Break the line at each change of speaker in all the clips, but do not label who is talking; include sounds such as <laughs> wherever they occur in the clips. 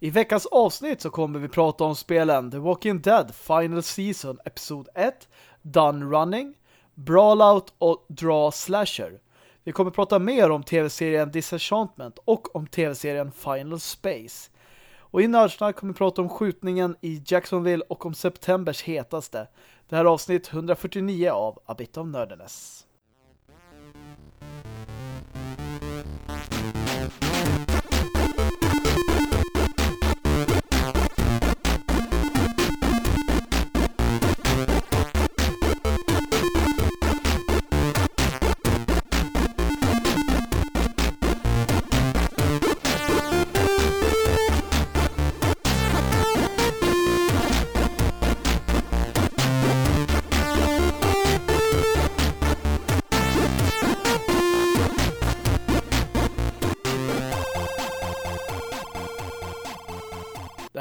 I veckans avsnitt så kommer vi prata om spelen The Walking Dead Final Season Episod 1, Done Running, Brawlout och Draw Slasher. Vi kommer prata mer om tv-serien Disenchantment och om tv-serien Final Space. Och i Nördsnack kommer vi prata om skjutningen i Jacksonville och om septembers hetaste. Det här är avsnitt 149 av A Bit of Nerdiness.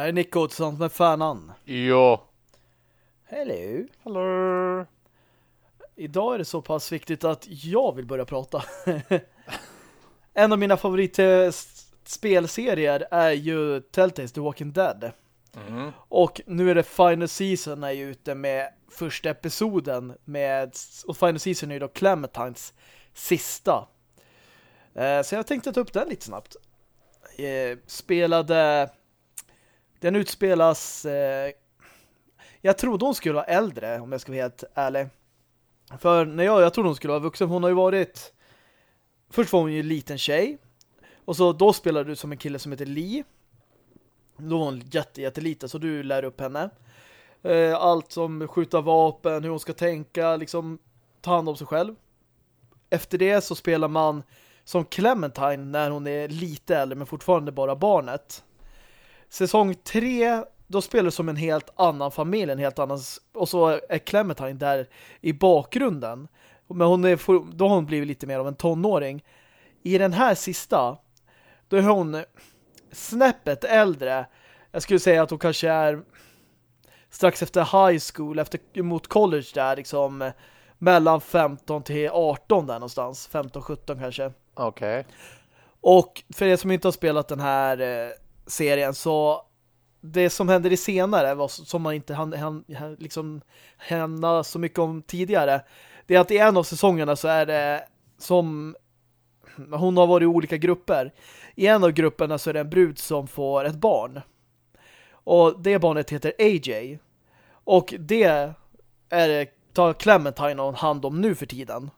Är Nico tillsammans med Fanan.
Ja.
Hello.
Hallå.
Idag är det så pass viktigt att jag vill börja prata. <laughs> en av mina favoritspelserier är ju Telltales The Walking Dead.
Mm.
Och nu är det Final Season är ju ute med första episoden med, och Final Season är ju då Clementines sista. Eh, så jag tänkte ta upp den lite snabbt. Eh, spelade den utspelas eh, jag trodde hon skulle vara äldre om jag ska vara helt ärlig. För när jag, jag trodde hon skulle vara vuxen, hon har ju varit först var hon ju en liten tjej och så då spelade du som en kille som heter Lee. Då var hon jätte, jätteliten så du lär upp henne. Eh, allt som skjuta vapen, hur hon ska tänka, liksom ta hand om sig själv. Efter det så spelar man som Clementine när hon är lite äldre men fortfarande bara barnet. Säsong tre då spelar du som en helt annan familj, en helt annan och så är Clementine där i bakgrunden. Men hon är, då har hon blivit lite mer av en tonåring. I den här sista då är hon snäppet äldre. Jag skulle säga att hon kanske är strax efter high school, efter mot college där liksom mellan 15 till 18 där någonstans. 15-17 kanske.
Okej. Okay.
Och för er som inte har spelat den här eh, serien så det som händer i senare var som man inte hann, hann, liksom hända så mycket om tidigare det är att i en av säsongerna så är det som hon har varit i olika grupper. I en av grupperna så är det en brud som får ett barn. Och det barnet heter AJ. Och det är det tar Clementine hand om nu för tiden.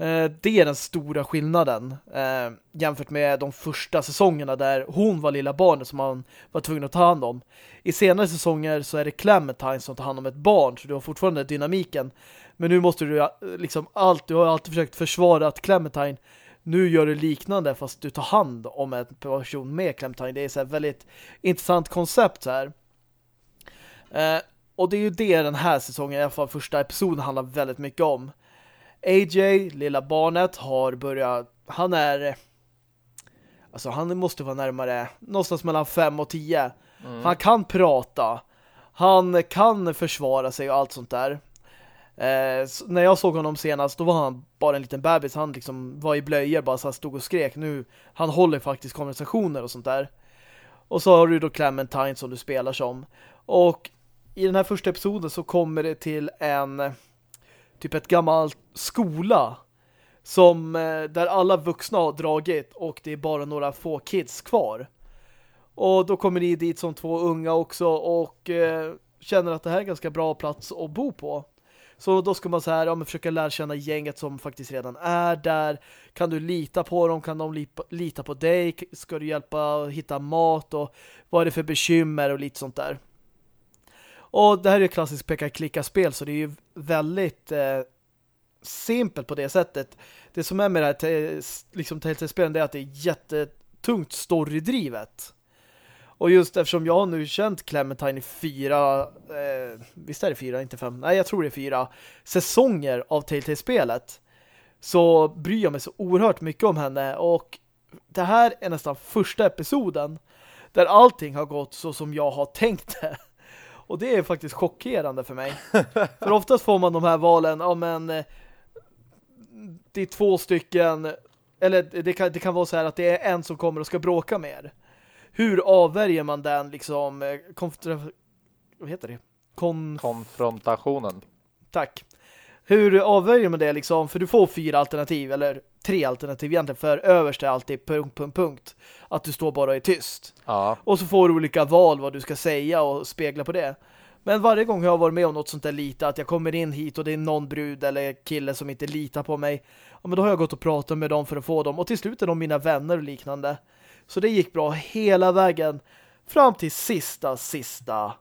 Eh, det är den stora skillnaden eh, jämfört med de första säsongerna där hon var lilla barnet som man var tvungen att ta hand om. I senare säsonger så är det Clementine som tar hand om ett barn så du har fortfarande dynamiken. Men nu måste du liksom allt, du har alltid försökt försvara att Clementine nu gör du liknande fast du tar hand om en person med Clementine. Det är så väldigt intressant koncept så här. Eh, och det är ju det den här säsongen, i alla fall första episoden handlar väldigt mycket om. AJ, lilla barnet, har börjat... Han är... Alltså han måste vara närmare någonstans mellan 5 och 10. Mm. Han kan prata. Han kan försvara sig och allt sånt där. Eh, när jag såg honom senast då var han bara en liten bebis. Han liksom var i blöjor bara så han stod och skrek. Nu, han håller faktiskt konversationer och sånt där. Och så har du då Clementine som du spelar som. Och i den här första episoden så kommer det till en typ ett gammalt skola som eh, där alla vuxna har dragit och det är bara några få kids kvar. Och då kommer ni dit som två unga också och eh, känner att det här är en ganska bra plats att bo på. Så då ska man så här, ja, men försöka lära känna gänget som faktiskt redan är där. Kan du lita på dem? Kan de lita på dig? Ska du hjälpa att hitta mat? Och vad är det för bekymmer och lite sånt där. Och det här är ju klassiskt peka-klicka-spel så det är ju väldigt eh, simpelt på det sättet. Det som är med det här liksom, Telltale-spelen är att det är jättetungt storydrivet. Och just eftersom jag har nu känt Clementine i fyra, eh, visst är det fyra, inte fem, nej jag tror det är fyra säsonger av Telltale-spelet så bryr jag mig så oerhört mycket om henne och det här är nästan första episoden där allting har gått så som jag har tänkt det. Och det är faktiskt chockerande för mig. för oftast får man de här valen, ja men eh, det är två stycken eller det kan, det kan vara så här att det är en som kommer och ska bråka med er. hur avvärjer man den liksom eh, vad heter det?
Konf Konfrontationen.
Tack. Hur avvärjer man det liksom? För du får fyra alternativ, eller tre alternativ egentligen, för överst är alltid punkt, punkt, punkt. Att du står bara och är tyst.
Ja.
Och så får du olika val vad du ska säga och spegla på det. Men varje gång jag har varit med om något sånt där lite, att jag kommer in hit och det är någon brud eller kille som inte litar på mig, ja, men då har jag gått och pratat med dem för att få dem. Och till slut är de mina vänner och liknande. Så det gick bra hela vägen fram till sista, sista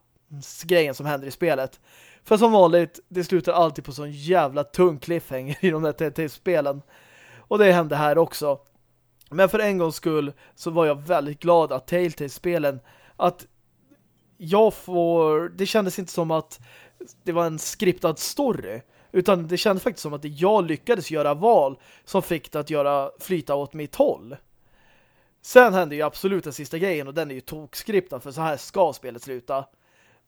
grejen som händer i spelet. För som vanligt, det slutar alltid på sån jävla tung cliffhanger <laughs> i de där spelen Och det hände här också. Men för en gångs skull så var jag väldigt glad att Telltale-spelen att jag får... Det kändes inte som att det var en skriptad story. Utan det kändes faktiskt som att jag lyckades göra val som fick det att göra flyta åt mitt håll. Sen hände ju absolut den sista grejen och den är ju tokskriptad för så här ska spelet sluta.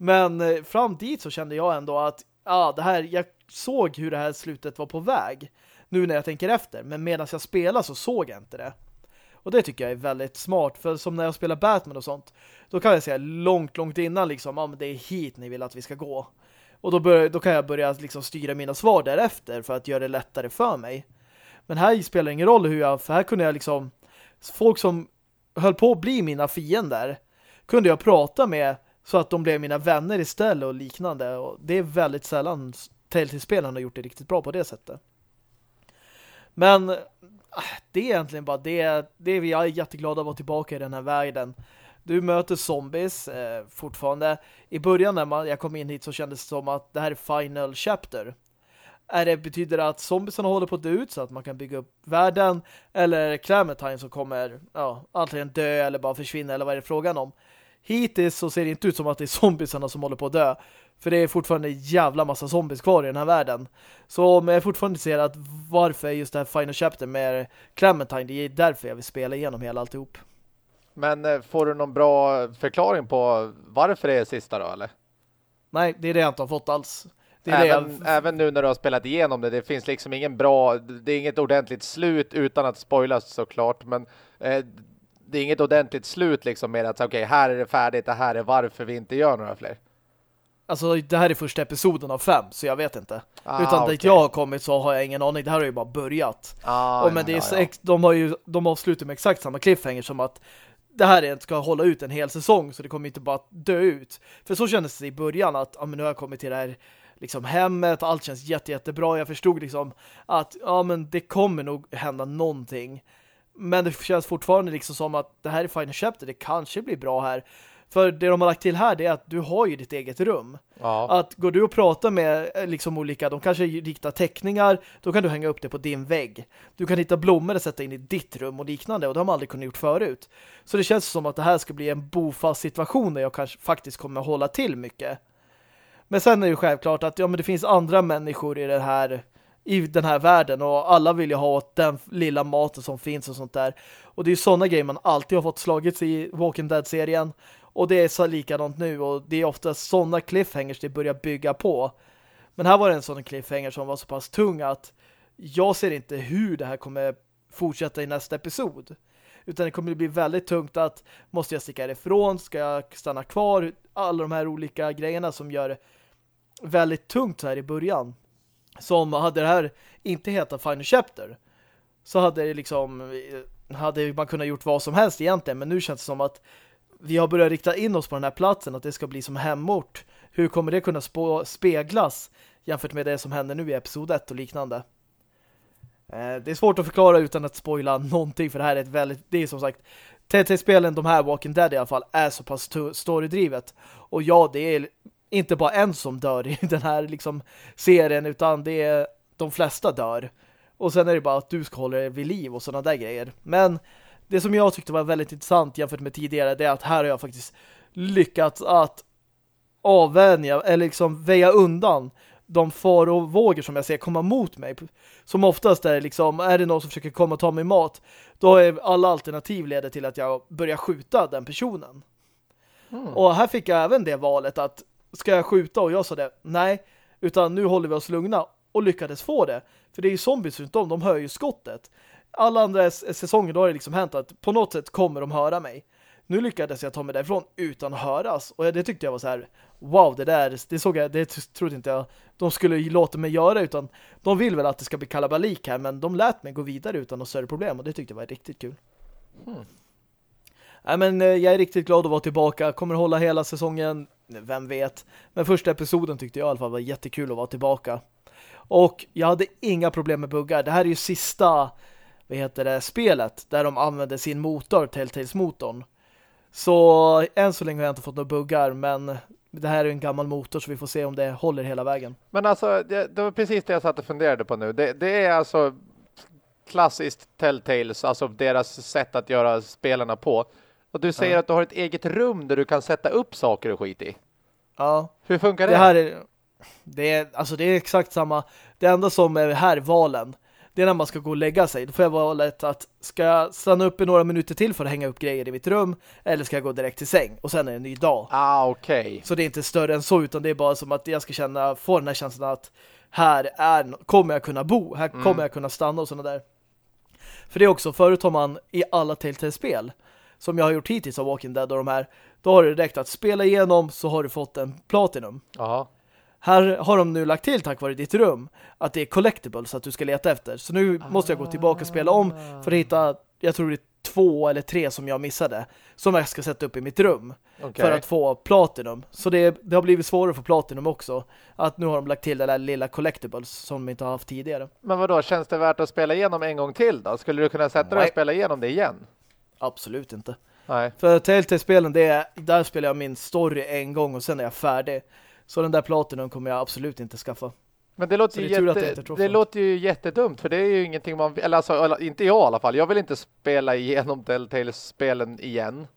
Men eh, fram dit så kände jag ändå att ja, det här, jag såg hur det här slutet var på väg. Nu när jag tänker efter. Men medan jag spelade så såg jag inte det. Och det tycker jag är väldigt smart. För som när jag spelar Batman och sånt. Då kan jag säga långt, långt innan liksom. Ja, men det är hit ni vill att vi ska gå. Och då, bör, då kan jag börja liksom styra mina svar därefter. För att göra det lättare för mig. Men här spelar det ingen roll hur jag... För här kunde jag liksom... Folk som höll på att bli mina fiender. Kunde jag prata med så att de blev mina vänner istället och liknande. Och det är väldigt sällan Telltale-spelarna har gjort det riktigt bra på det sättet. Men äh, det är egentligen bara det. det är, jag är jätteglad att vara tillbaka i den här världen. Du möter zombies eh, fortfarande. I början när man, jag kom in hit så kändes det som att det här är final chapter. Är det betyder det att zombiesarna håller på att dö ut så att man kan bygga upp världen? Eller är det Clementine som kommer ja, antingen dö eller bara försvinna eller vad är det frågan om? Hittills så ser det inte ut som att det är zombiesarna som håller på att dö. För det är fortfarande en jävla massa zombies kvar i den här världen. Så men jag är fortfarande intresserad varför just det här Final Chapter med Clementine, det är därför jag vill spela igenom hela alltihop.
Men eh, får du någon bra förklaring på varför det är sista då, eller?
Nej, det är det jag inte har fått alls.
även, jag... även nu när du har spelat igenom det, det finns liksom ingen bra, det är inget ordentligt slut utan att spoilas såklart, men eh, det är inget ordentligt slut liksom med att okej, okay, här är det färdigt, det här är varför vi inte gör några fler.
Alltså det här är första episoden av fem, så jag vet inte. Ah, Utan okay. dit jag har kommit så har jag ingen aning. Det här har ju bara börjat.
Ah,
och men det är ja, ja. de har ju de avslutar med exakt samma cliffhanger som att det här ska hålla ut en hel säsong så det kommer inte bara dö ut. För så kändes det i början att ja, men nu har jag kommit till det här liksom hemmet, allt känns jätte, jättebra. Jag förstod liksom att ja men det kommer nog hända någonting. Men det känns fortfarande liksom som att det här är Final Chapter, det kanske blir bra här. För det de har lagt till här det är att du har ju ditt eget rum.
Ja.
Att går du och pratar med eh, liksom olika, de kanske riktar teckningar, då kan du hänga upp det på din vägg. Du kan hitta blommor och sätta in i ditt rum och liknande och det har man aldrig kunnat gjort förut. Så det känns som att det här ska bli en bofast situation där jag kanske faktiskt kommer hålla till mycket. Men sen är det ju självklart att ja, men det finns andra människor i det här i den här världen och alla vill ju ha åt den lilla maten som finns och sånt där. Och det är ju sådana grejer man alltid har fått slagits i Walking Dead-serien. Och det är så likadant nu och det är ofta sådana cliffhangers det börjar bygga på. Men här var det en sån cliffhanger som var så pass tung att jag ser inte hur det här kommer fortsätta i nästa episod. Utan det kommer bli väldigt tungt att måste jag sticka ifrån, ska jag stanna kvar, alla de här olika grejerna som gör det väldigt tungt här i början som hade det här inte hetat Final Chapter så hade det liksom hade man kunnat gjort vad som helst egentligen men nu känns det som att vi har börjat rikta in oss på den här platsen att det ska bli som hemort. Hur kommer det kunna speglas jämfört med det som händer nu i episod 1 och liknande? Eh, det är svårt att förklara utan att spoila någonting för det här är ett väldigt, det är som sagt TT-spelen, de här Walking Dead i alla fall, är så pass storydrivet. Och ja, det är inte bara en som dör i <laughs> den här liksom serien utan det är de flesta dör. Och sen är det bara att du ska hålla dig vid liv och sådana där grejer. Men det som jag tyckte var väldigt intressant jämfört med tidigare det är att här har jag faktiskt lyckats att avvänja eller liksom väja undan de farovågor som jag ser komma mot mig. Som oftast är liksom, är det någon som försöker komma och ta mig mat då är alla alternativ leder till att jag börjar skjuta den personen. Mm. Och här fick jag även det valet att ska jag skjuta? Och jag sa det, nej. Utan nu håller vi oss lugna. Och lyckades få det. För det är ju zombies runt om, de hör ju skottet. Alla andra säsonger då har det liksom hänt att på något sätt kommer de höra mig. Nu lyckades jag ta mig därifrån utan att höras. Och det tyckte jag var så här, wow, det där, det såg jag, det trodde inte jag de skulle låta mig göra utan de vill väl att det ska bli kalabalik här men de lät mig gå vidare utan något större problem och det tyckte jag var riktigt kul. Hmm. Nej, men eh, jag är riktigt glad att vara tillbaka. Kommer hålla hela säsongen, vem vet. Men första episoden tyckte jag i alla fall var jättekul att vara tillbaka. Och jag hade inga problem med buggar. Det här är ju sista vad heter det, spelet där de använder sin motor, Telltales-motorn. Så än så länge har jag inte fått några buggar, men det här är en gammal motor så vi får se om det håller hela vägen.
Men alltså, det, det var precis det jag satt och funderade på nu. Det, det, är alltså klassiskt Telltales, alltså deras sätt att göra spelarna på. Och du säger ja. att du har ett eget rum där du kan sätta upp saker och skit i.
Ja.
Hur funkar det?
Det här är, det är, alltså det är exakt samma. Det enda som är här valen det är när man ska gå och lägga sig. Då får jag valet att ska jag stanna upp i några minuter till för att hänga upp grejer i mitt rum eller ska jag gå direkt till säng och sen är det en ny dag.
Ah, okej. Okay.
Så det är inte större än så utan det är bara som att jag ska känna, få den här känslan att här är, kommer jag kunna bo, här mm. kommer jag kunna stanna och sådana där. För det är också, förut har man i alla Telltale-spel som jag har gjort hittills av Walking Dead och de här, då har det räckt att spela igenom så har du fått en Platinum.
Ja.
Här har de nu lagt till tack vare ditt rum att det är collectibles att du ska leta efter. Så nu måste jag gå tillbaka och spela om för att hitta, jag tror det är två eller tre som jag missade som jag ska sätta upp i mitt rum okay. för att få platinum. Så det, det, har blivit svårare för platinum också. Att nu har de lagt till det där lilla collectibles som de inte har haft tidigare.
Men vad då känns det värt att spela igenom en gång till då? Skulle du kunna sätta dig och spela igenom det igen?
Absolut inte.
Nej.
För Telltale-spelen, där spelar jag min story en gång och sen är jag färdig. Så den där platinum kommer jag absolut inte skaffa.
Men det låter, ju jätte, det, det låter ju jättedumt för det är ju ingenting man eller alltså inte jag i alla fall. Jag vill inte spela igenom Telltale-spelen igen.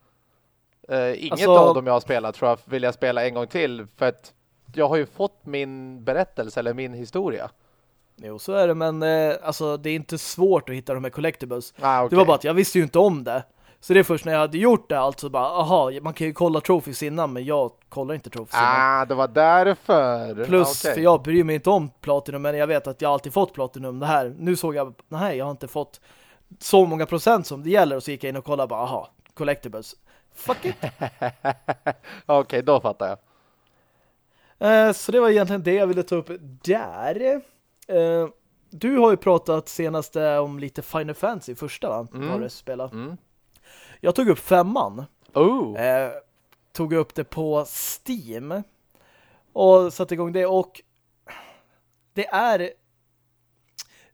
Uh, inget alltså, av dem jag har spelat tror jag vill jag spela en gång till för att jag har ju fått min berättelse eller min historia.
Jo, så är det, men eh, alltså det är inte svårt att hitta de här collectibles.
Ah, okay.
Det var bara att jag visste ju inte om det. Så det är först när jag hade gjort det alltså bara, aha, man kan ju kolla trophies innan men jag kollar inte trophies
innan. Ah, det var därför.
Plus, okay. för jag bryr mig inte om Platinum men jag vet att jag alltid fått Platinum det här. Nu såg jag, nej jag har inte fått så många procent som det gäller och så gick jag in och kollade bara, aha, collectibles. Fuck it. <laughs>
Okej, okay, då fattar jag.
Eh, så det var egentligen det jag ville ta upp där. Eh, du har ju pratat senast om lite Final Fantasy första va? Mm. Har du spelat?
Mm.
Jag tog upp femman.
Oh.
Eh, tog upp det på Steam. Och satte igång det. Och det är...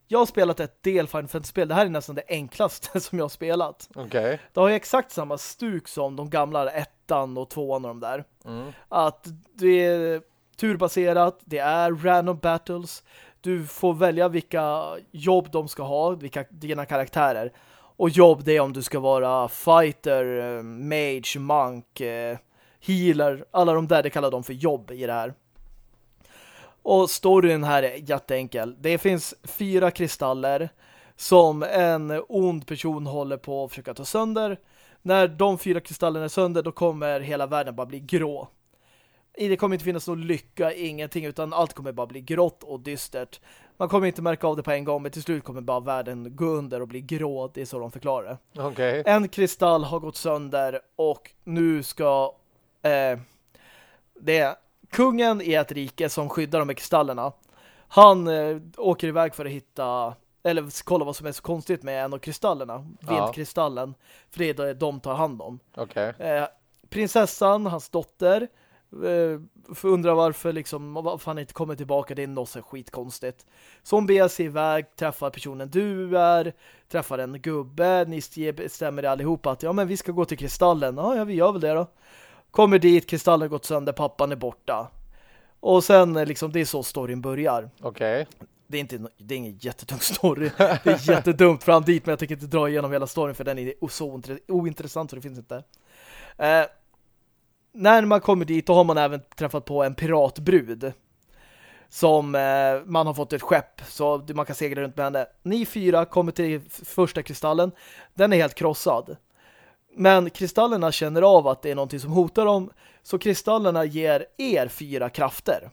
Jag har spelat ett del Final Fantasy-spel. Det här är nästan det enklaste <laughs> som jag har spelat.
Okay.
Det har ju exakt samma stuk som de gamla ettan och tvåan och de där.
Mm.
Att det är turbaserat, det är random battles. Du får välja vilka jobb de ska ha, vilka dina karaktärer. Och jobb det är om du ska vara fighter, eh, mage, monk, eh, healer. Alla de där, det kallar de för jobb i det här. Och storyn här är jätteenkel. Det finns fyra kristaller som en ond person håller på att försöka ta sönder. När de fyra kristallerna är sönder då kommer hela världen bara bli grå. Det kommer inte finnas någon lycka, ingenting, utan allt kommer bara bli grått och dystert. Man kommer inte märka av det på en gång, men till slut kommer bara världen gå under och bli grå. Det är så de förklarar.
Okay.
En kristall har gått sönder och nu ska eh, det är kungen i ett rike som skyddar de här kristallerna. Han eh, åker iväg för att hitta eller kolla vad som är så konstigt med en av kristallerna. Ja. För det är det de tar hand om.
Okay.
Eh, prinsessan, hans dotter undrar varför liksom, varför han inte kommer tillbaka. Det är något så skitkonstigt. Så hon beger sig iväg, träffar personen du är, träffar en gubbe. Ni bestämmer allihopa att ja men vi ska gå till kristallen. Ja, ja vi gör väl det då. Kommer dit, kristallen har gått sönder, pappan är borta. Och sen eh, liksom, det är så storyn börjar.
Okej. Okay.
Det är, inte, det är ingen jättetung story. Det är jättedumt fram dit, men jag tänker inte dra igenom hela storyn för den är så ointressant så det finns inte. Eh, när man kommer dit då har man även träffat på en piratbrud som eh, man har fått ett skepp så man kan segla runt med henne. Ni fyra kommer till första kristallen. Den är helt krossad. Men kristallerna känner av att det är någonting som hotar dem så kristallerna ger er fyra krafter.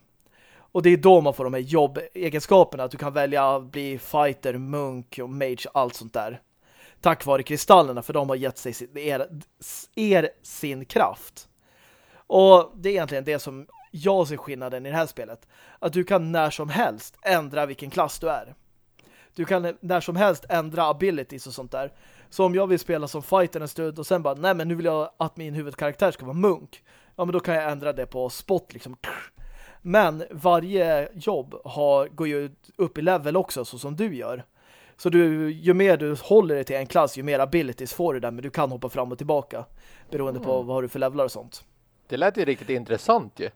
Och det är då man får de här jobbegenskaperna. Att du kan välja att bli fighter, munk och mage, allt sånt där. tack vare kristallerna för de har gett sig er, er sin kraft. Och det är egentligen det som jag ser skillnaden i det här spelet. Att du kan när som helst ändra vilken klass du är. Du kan när som helst ändra abilities och sånt där. Så om jag vill spela som fighter en stund och sen bara, nej men nu vill jag att min huvudkaraktär ska vara munk. Ja men då kan jag ändra det på spot liksom. Men varje jobb har, går ju upp i level också så som du gör. Så du, ju mer du håller dig till en klass, ju mer abilities får du där. Men du kan hoppa fram och tillbaka. Beroende mm. på vad du för levlar och sånt.
Det lät ju riktigt intressant ju.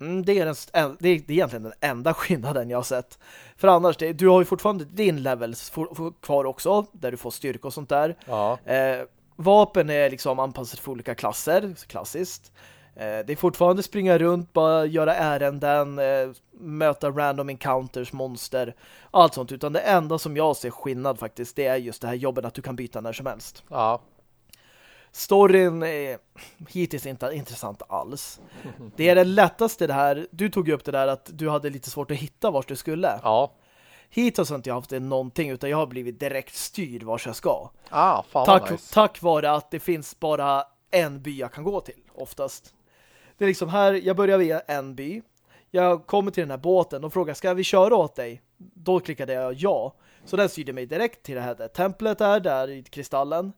Mm, det, är den, det, är, egentligen den enda skillnaden jag har sett. För annars, det, du har ju fortfarande din levels for, for, kvar också, där du får styrka och sånt där.
Ja.
Eh, vapen är liksom anpassat för olika klasser, klassiskt. Eh, det är fortfarande springa runt, bara göra ärenden, eh, möta random encounters, monster, allt sånt. Utan det enda som jag ser skillnad faktiskt, det är just det här jobbet att du kan byta när som helst.
Ja.
Storyn är hittills inte intressant alls. Det är det lättaste det här. Du tog upp det där att du hade lite svårt att hitta vart du skulle.
Ja.
Hittills har inte jag haft det någonting utan jag har blivit direkt styrd vart jag ska.
Ah, fan
tack,
nice.
tack vare att det finns bara en by jag kan gå till, oftast. Det är liksom här, jag börjar via en by. Jag kommer till den här båten och frågar, ska vi köra åt dig? Då klickade jag ja. Så den styrde mig direkt till det här där templet är, där i kristallen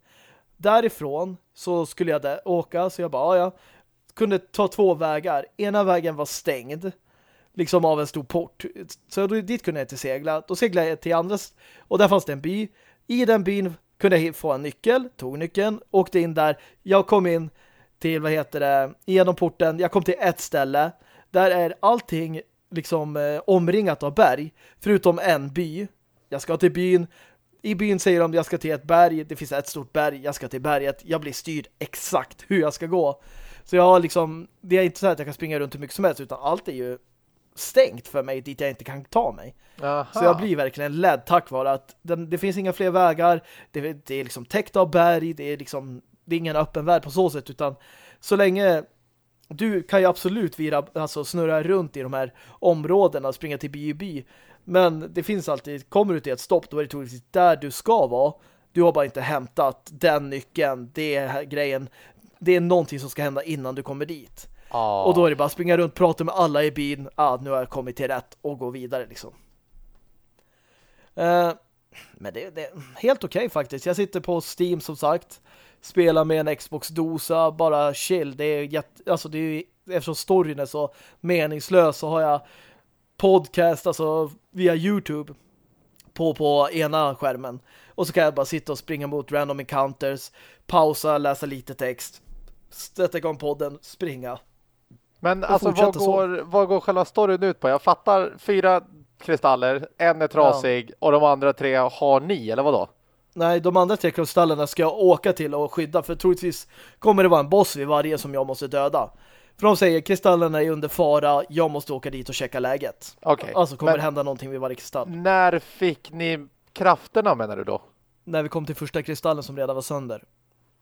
därifrån så skulle jag där åka så jag bara, ah, ja, kunde ta två vägar. Ena vägen var stängd liksom av en stor port. Så dit kunde jag inte segla. Då seglade jag till andra och där fanns det en by. I den byn kunde jag få en nyckel, tog nyckeln, åkte in där. Jag kom in till, vad heter det, genom porten. Jag kom till ett ställe. Där är allting liksom eh, omringat av berg, förutom en by. Jag ska till byn, i byn säger de jag ska till ett berg, det finns ett stort berg, jag ska till berget, jag blir styrd exakt hur jag ska gå. Så jag har liksom, det är inte så att jag kan springa runt hur mycket som helst utan allt är ju stängt för mig dit jag inte kan ta mig.
Aha.
Så jag blir verkligen ledd tack vare att den, det finns inga fler vägar, det, det, är liksom täckt av berg, det är liksom det är ingen öppen värld på så sätt utan så länge du kan ju absolut vira, alltså snurra runt i de här områdena och springa till by i by men det finns alltid, kommer du till ett stopp då är det troligtvis där du ska vara. Du har bara inte hämtat den nyckeln, det grejen. Det är någonting som ska hända innan du kommer dit.
Oh.
Och då är det bara springa runt, prata med alla i bilen. Ah, nu har jag kommit till rätt och gå vidare liksom. Uh, men det, det, är helt okej okay, faktiskt. Jag sitter på Steam som sagt. Spelar med en Xbox-dosa, bara chill. Det är jätte, alltså det är eftersom storyn är så meningslös så har jag podcast, alltså via Youtube på, på ena skärmen. Och så kan jag bara sitta och springa mot random encounters, pausa, läsa lite text, sätta igång podden, springa.
Men alltså vad går, vad går själva storyn ut på? Jag fattar fyra kristaller, en är trasig ja. och de andra tre har ni, eller vad då?
Nej, de andra tre kristallerna ska jag åka till och skydda för troligtvis kommer det vara en boss vid varje som jag måste döda. För de säger kristallerna är under fara, jag måste åka dit och checka läget.
Okay.
Alltså kommer Men det hända någonting vid varje kristall.
När fick ni krafterna menar du då?
När vi kom till första kristallen som redan var sönder.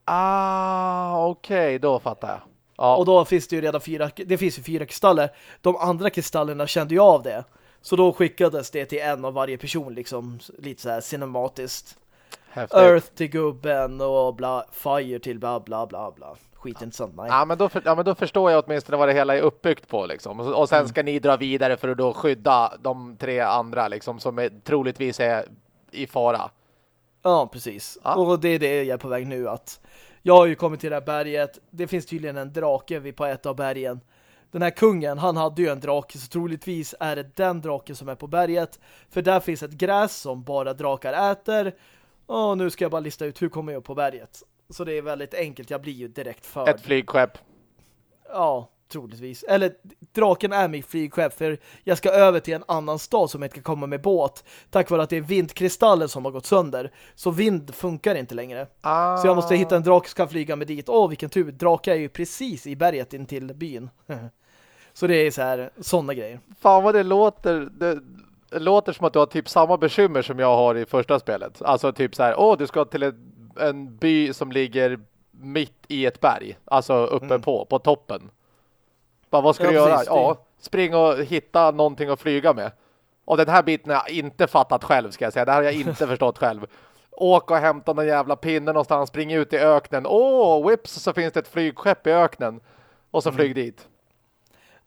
Ah, okej, okay, då fattar jag.
Ja. Och då finns det ju redan fyra, det finns ju fyra kristaller. De andra kristallerna kände ju av det. Så då skickades det till en av varje person liksom lite så här cinematiskt. Häftigt. Earth till gubben och bla, Fire till bla bla bla bla skitintressant. Nej.
Ja men, då för, ja, men då förstår jag åtminstone vad det hela är uppbyggt på. Liksom. Och, och sen mm. ska ni dra vidare för att då skydda de tre andra liksom, som är, troligtvis är i fara.
Ja, precis. Ja. Och det är det jag är på väg nu. att Jag har ju kommit till det här berget. Det finns tydligen en drake vid på ett av bergen. Den här kungen, han hade ju en drake så troligtvis är det den draken som är på berget. För där finns ett gräs som bara drakar äter. Och nu ska jag bara lista ut hur kommer jag upp på berget. Så det är väldigt enkelt. Jag blir ju direkt för.
Ett flygskepp.
Ja, troligtvis. Eller draken är mitt flygskepp för jag ska över till en annan stad som inte kan komma med båt. Tack vare att det är vindkristallen som har gått sönder. Så vind funkar inte längre.
Ah.
Så jag måste hitta en drake som kan flyga med dit. Åh, vilken tur. Drake är ju precis i berget in till byn. <laughs> så det är så här, sådana grejer.
Fan vad det låter... Det låter som att du har typ samma bekymmer som jag har i första spelet. Alltså typ så här, åh du ska till ett en by som ligger mitt i ett berg. Alltså uppe mm. på, på toppen. Bara, vad ska ja, du göra? Precis, ja, spring och hitta någonting att flyga med. Och den här biten har jag inte fattat själv ska jag säga. Det här har jag inte <laughs> förstått själv. åka och hämta någon jävla pinne någonstans, springa ut i öknen. Åh, oh, whips, så finns det ett flygskepp i öknen. Och så mm. flyg dit.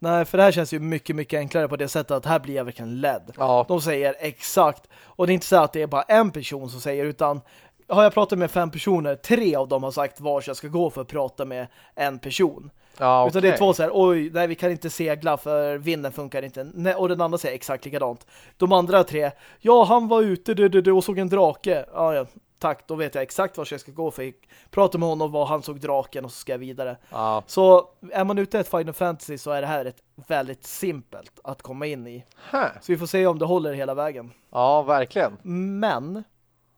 Nej, för det här känns ju mycket, mycket enklare på det sättet att här blir jag verkligen ledd. Ja. De säger exakt. Och det är inte så att det är bara en person som säger, utan har jag pratat med fem personer, tre av dem har sagt vars jag ska gå för att prata med en person. Ja, okay. Utan det är två så här, oj, nej vi kan inte segla för vinden funkar inte. Nej, och den andra säger exakt likadant. De andra tre, ja han var ute du, du, du, och såg en drake. Ja, ja, tack, då vet jag exakt vad jag ska gå för. Prata med honom vad han såg draken och så ska jag vidare. Ja. Så är man ute i ett Final Fantasy så är det här ett väldigt simpelt att komma in i. Huh. Så vi får se om det håller hela vägen.
Ja, verkligen.
Men,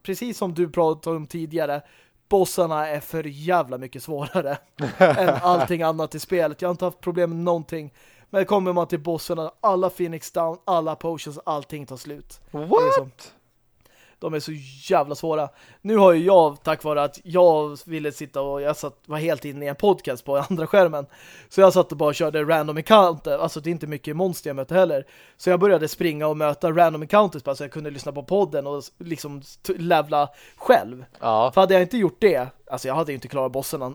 precis som du pratade om tidigare, bossarna är för jävla mycket svårare <laughs> än allting annat i spelet. Jag har inte haft problem med någonting. Men kommer man till bossarna, alla Phoenix down, alla potions, allting tar slut.
What?
De är så jävla svåra. Nu har ju jag, tack vare att jag ville sitta och jag satt, var helt inne i en podcast på <laughs> andra skärmen. Så jag satt och bara körde random encounter. Alltså det är inte mycket monster jag möter heller. Så jag började springa och möta random encounters bara så jag kunde lyssna på podden och liksom levla själv. Ja. För hade jag inte gjort det, alltså jag hade ju inte klarat bossarna.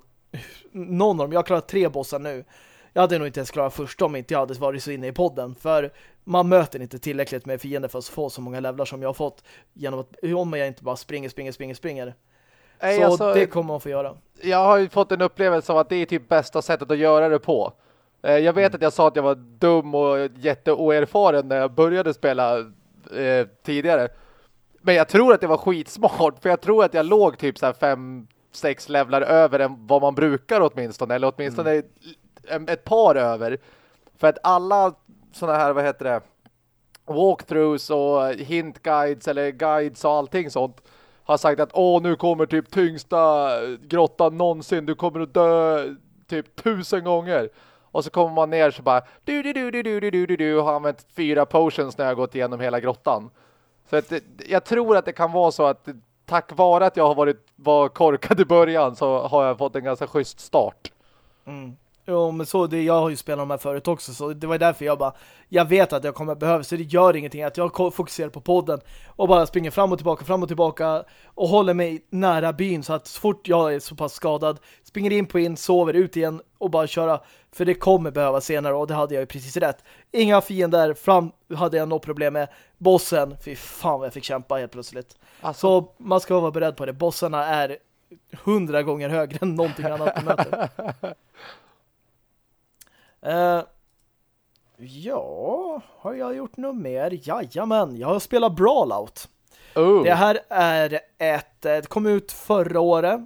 Någon av dem, jag har klarat tre bossar nu. Jag hade nog inte ens klarat första om inte jag hade varit så inne i podden. För man möter inte tillräckligt med fiender för att få så många levlar som jag har fått. Genom att, om jag inte bara springer, springer, springer, springer. Nej, så alltså, det kommer man få göra.
Jag har ju fått en upplevelse av att det är typ bästa sättet att göra det på. Eh, jag vet mm. att jag sa att jag var dum och jätteoerfaren när jag började spela eh, tidigare. Men jag tror att det var skitsmart. För jag tror att jag låg typ så här fem, sex levlar över än vad man brukar åtminstone. Eller åtminstone mm ett par över. För att alla sådana här, vad heter det? Walkthroughs och hintguides eller guides och allting sånt har sagt att åh nu kommer typ tyngsta grottan någonsin. Du kommer att dö typ tusen gånger. Och så kommer man ner så bara du du du du du du du du du har använt fyra potions när jag har gått igenom hela grottan. Så att, jag tror att det kan vara så att tack vare att jag har varit var korkad i början så har jag fått en ganska schysst start.
Mm. Jo, men så det, jag har ju spelat de här förut också så det var därför jag bara jag vet att jag kommer behöva så det gör ingenting att jag fokuserar på podden och bara springer fram och tillbaka, fram och tillbaka och håller mig nära byn så att så fort jag är så pass skadad springer in på in, sover ut igen och bara köra för det kommer behöva senare och det hade jag ju precis rätt. Inga fiender, fram hade jag något problem med bossen, fy fan vad jag fick kämpa helt plötsligt. Alltså. Så man ska vara beredd på det. Bossarna är hundra gånger högre än någonting annat du möter. <laughs> Uh, ja, har jag gjort något mer? Jajamän, jag har spelat Brawlout. Oh. Det här är ett, det kom ut förra året.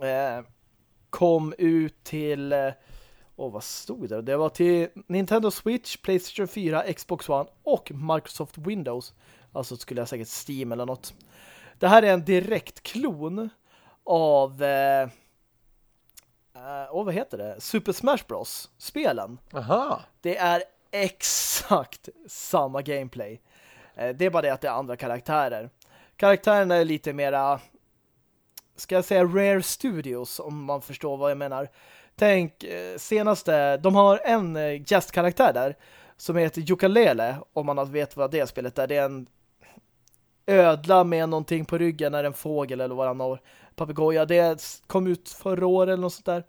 Eh, kom ut till, åh oh, vad stod det? Det var till Nintendo Switch, Playstation 4, Xbox One och Microsoft Windows. Alltså skulle jag säkert Steam eller något. Det här är en direkt klon av eh, uh, oh, vad heter det? Super Smash Bros. spelen.
Aha.
Det är exakt samma gameplay. Uh, det är bara det att det är andra karaktärer. Karaktärerna är lite mera ska jag säga Rare Studios om man förstår vad jag menar. Tänk uh, senaste, de har en gästkaraktär där som heter Ukulele om man vet vad det spelet är. Det är en ödla med någonting på ryggen är en fågel eller vad han har papegoja. Det kom ut förra året eller något sånt där.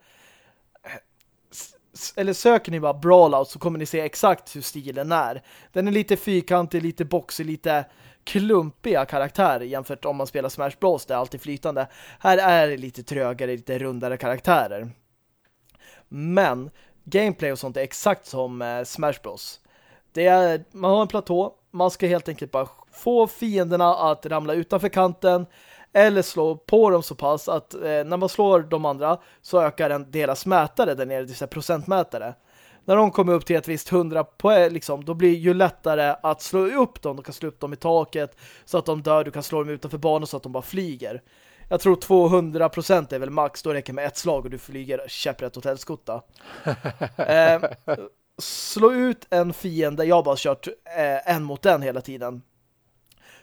Eller söker ni bara Brawlout så kommer ni se exakt hur stilen är. Den är lite fyrkantig, lite boxig, lite klumpiga karaktärer jämfört om man spelar Smash Bros. Det är alltid flytande. Här är det lite trögare, lite rundare karaktärer. Men gameplay och sånt är exakt som eh, Smash Bros. Det är, man har en platå, man ska helt enkelt bara få fienderna att ramla utanför kanten eller slå på dem så pass att eh, när man slår de andra så ökar en deras mätare där nere, det vill procentmätare. När de kommer upp till ett visst hundra poäng, liksom, då blir ju lättare att slå upp dem. Du kan slå upp dem i taket så att de dör. Du kan slå dem utanför banan så att de bara flyger. Jag tror 200 procent är väl max. Då räcker med ett slag och du flyger käpprätt åt helskotta. <laughs> eh, slå ut en fiende. Jag har bara kört eh, en mot den hela tiden.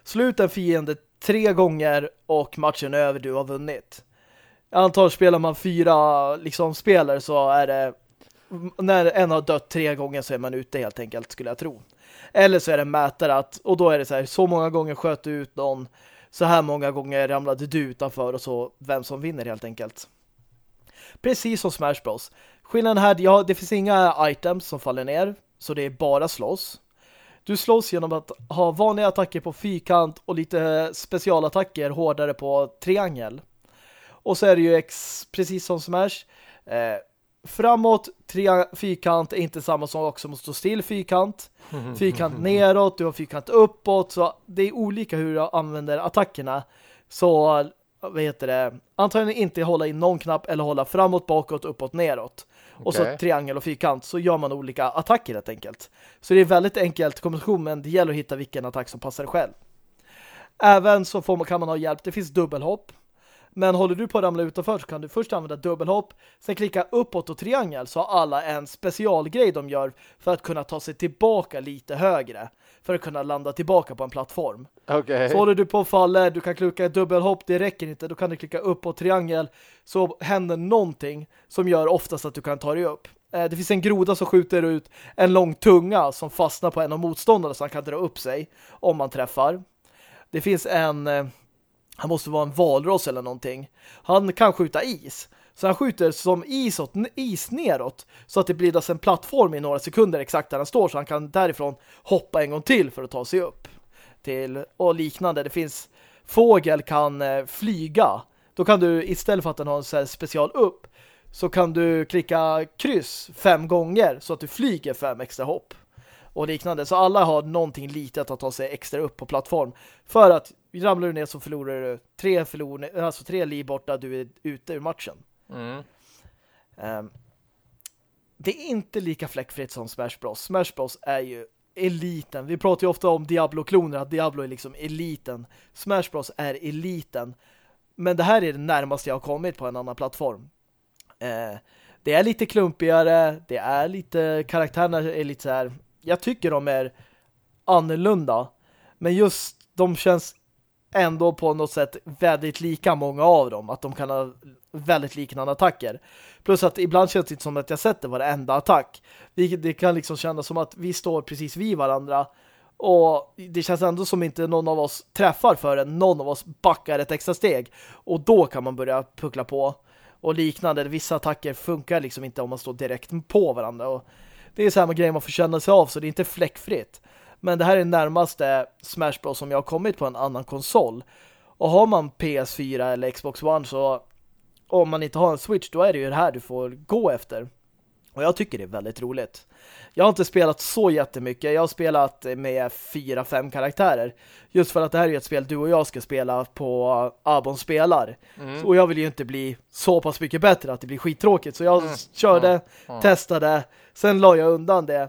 Slå ut en fiende tre gånger och matchen är över, du har vunnit. Jag antar spelar man fyra liksom spelare så är det när en har dött tre gånger så är man ute helt enkelt skulle jag tro. Eller så är det mätare att, och då är det så här, så många gånger sköt du ut någon så här många gånger ramlade du utanför och så vem som vinner helt enkelt. Precis som Smash Bros. Skillnaden här, ja, det finns inga items som faller ner, så det är bara slåss. Du slåss genom att ha vanliga attacker på fyrkant och lite specialattacker hårdare på triangel. Och så är det ju precis som Smash. Eh, framåt, fyrkant är inte samma som också måste stå still fyrkant. <laughs> Fyrkant neråt, du har fyrkant uppåt. Så det är olika hur du använder attackerna. Så vad heter det? Antagligen inte hålla in någon knapp eller hålla framåt, bakåt, uppåt, neråt. Okay. Och så triangel och fyrkant så gör man olika attacker helt enkelt. Så det är väldigt enkelt kombination men det gäller att hitta vilken attack som passar själv. Även så man, kan man ha hjälp. Det finns dubbelhopp. Men håller du på att ramla utanför så kan du först använda dubbelhopp, sen klicka uppåt och triangel så har alla en specialgrej de gör för att kunna ta sig tillbaka lite högre. För att kunna landa tillbaka på en plattform.
Okay.
Så håller du på falla, du kan klicka dubbelhopp, det räcker inte. Då kan du klicka uppåt triangel så händer någonting som gör oftast att du kan ta dig upp. Eh, det finns en groda som skjuter ut en lång tunga som fastnar på en av motståndarna så han kan dra upp sig om man träffar. Det finns en eh, han måste vara en valross eller någonting. Han kan skjuta is. Så han skjuter som is, åt, is neråt så att det blir en plattform i några sekunder exakt där han står så han kan därifrån hoppa en gång till för att ta sig upp. Till, och liknande. Det finns fågel kan eh, flyga. Då kan du istället för att den har en special upp så kan du klicka kryss fem gånger så att du flyger fem extra hopp och liknande. Så alla har någonting litet att ta sig extra upp på plattform. För att ramlar du ner så förlorar du tre, förlor, alltså tre liv borta, du är ute ur matchen.
Mm.
Um, det är inte lika fläckfritt som Smash Bros. Smash Bros är ju eliten. Vi pratar ju ofta om Diablo-kloner, att Diablo är liksom eliten. Smash Bros är eliten. Men det här är det närmaste jag har kommit på en annan plattform. Eh, det är lite klumpigare, det är lite, karaktärerna är lite så här jag tycker de är annorlunda. Men just de känns ändå på något sätt väldigt lika många av dem. Att de kan ha väldigt liknande attacker. Plus att ibland känns det inte som att jag sätter varenda attack. Det kan liksom kännas som att vi står precis vid varandra. Och det känns ändå som inte någon av oss träffar förrän någon av oss backar ett extra steg. Och då kan man börja puckla på. Och liknande. Vissa attacker funkar liksom inte om man står direkt på varandra. Och det är samma grej man får känna sig av så det är inte fläckfritt. Men det här är närmaste Smash Bros som jag har kommit på en annan konsol. Och har man PS4 eller Xbox One så om man inte har en Switch då är det ju det här du får gå efter. Och jag tycker det är väldigt roligt. Jag har inte spelat så jättemycket. Jag har spelat med fyra, fem karaktärer. Just för att det här är ett spel du och jag ska spela på Abon spelar. Mm. Och jag vill ju inte bli så pass mycket bättre att det blir skittråkigt. Så jag mm. körde, mm. Mm. testade, sen la jag undan det.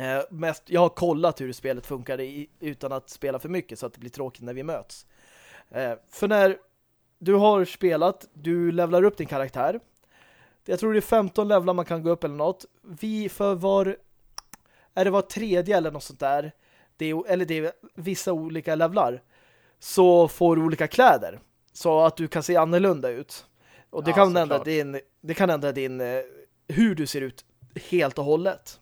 Eh, mest, jag har kollat hur spelet funkar i, utan att spela för mycket så att det blir tråkigt när vi möts. Eh, för när du har spelat, du levlar upp din karaktär jag tror det är 15 levlar man kan gå upp eller något. Vi för var är det var tredje eller något sånt där det är, eller det är vissa olika levlar så får du olika kläder så att du kan se annorlunda ut. Och det, ja, kan, ändra din, det kan ändra din eh, hur du ser ut helt och hållet.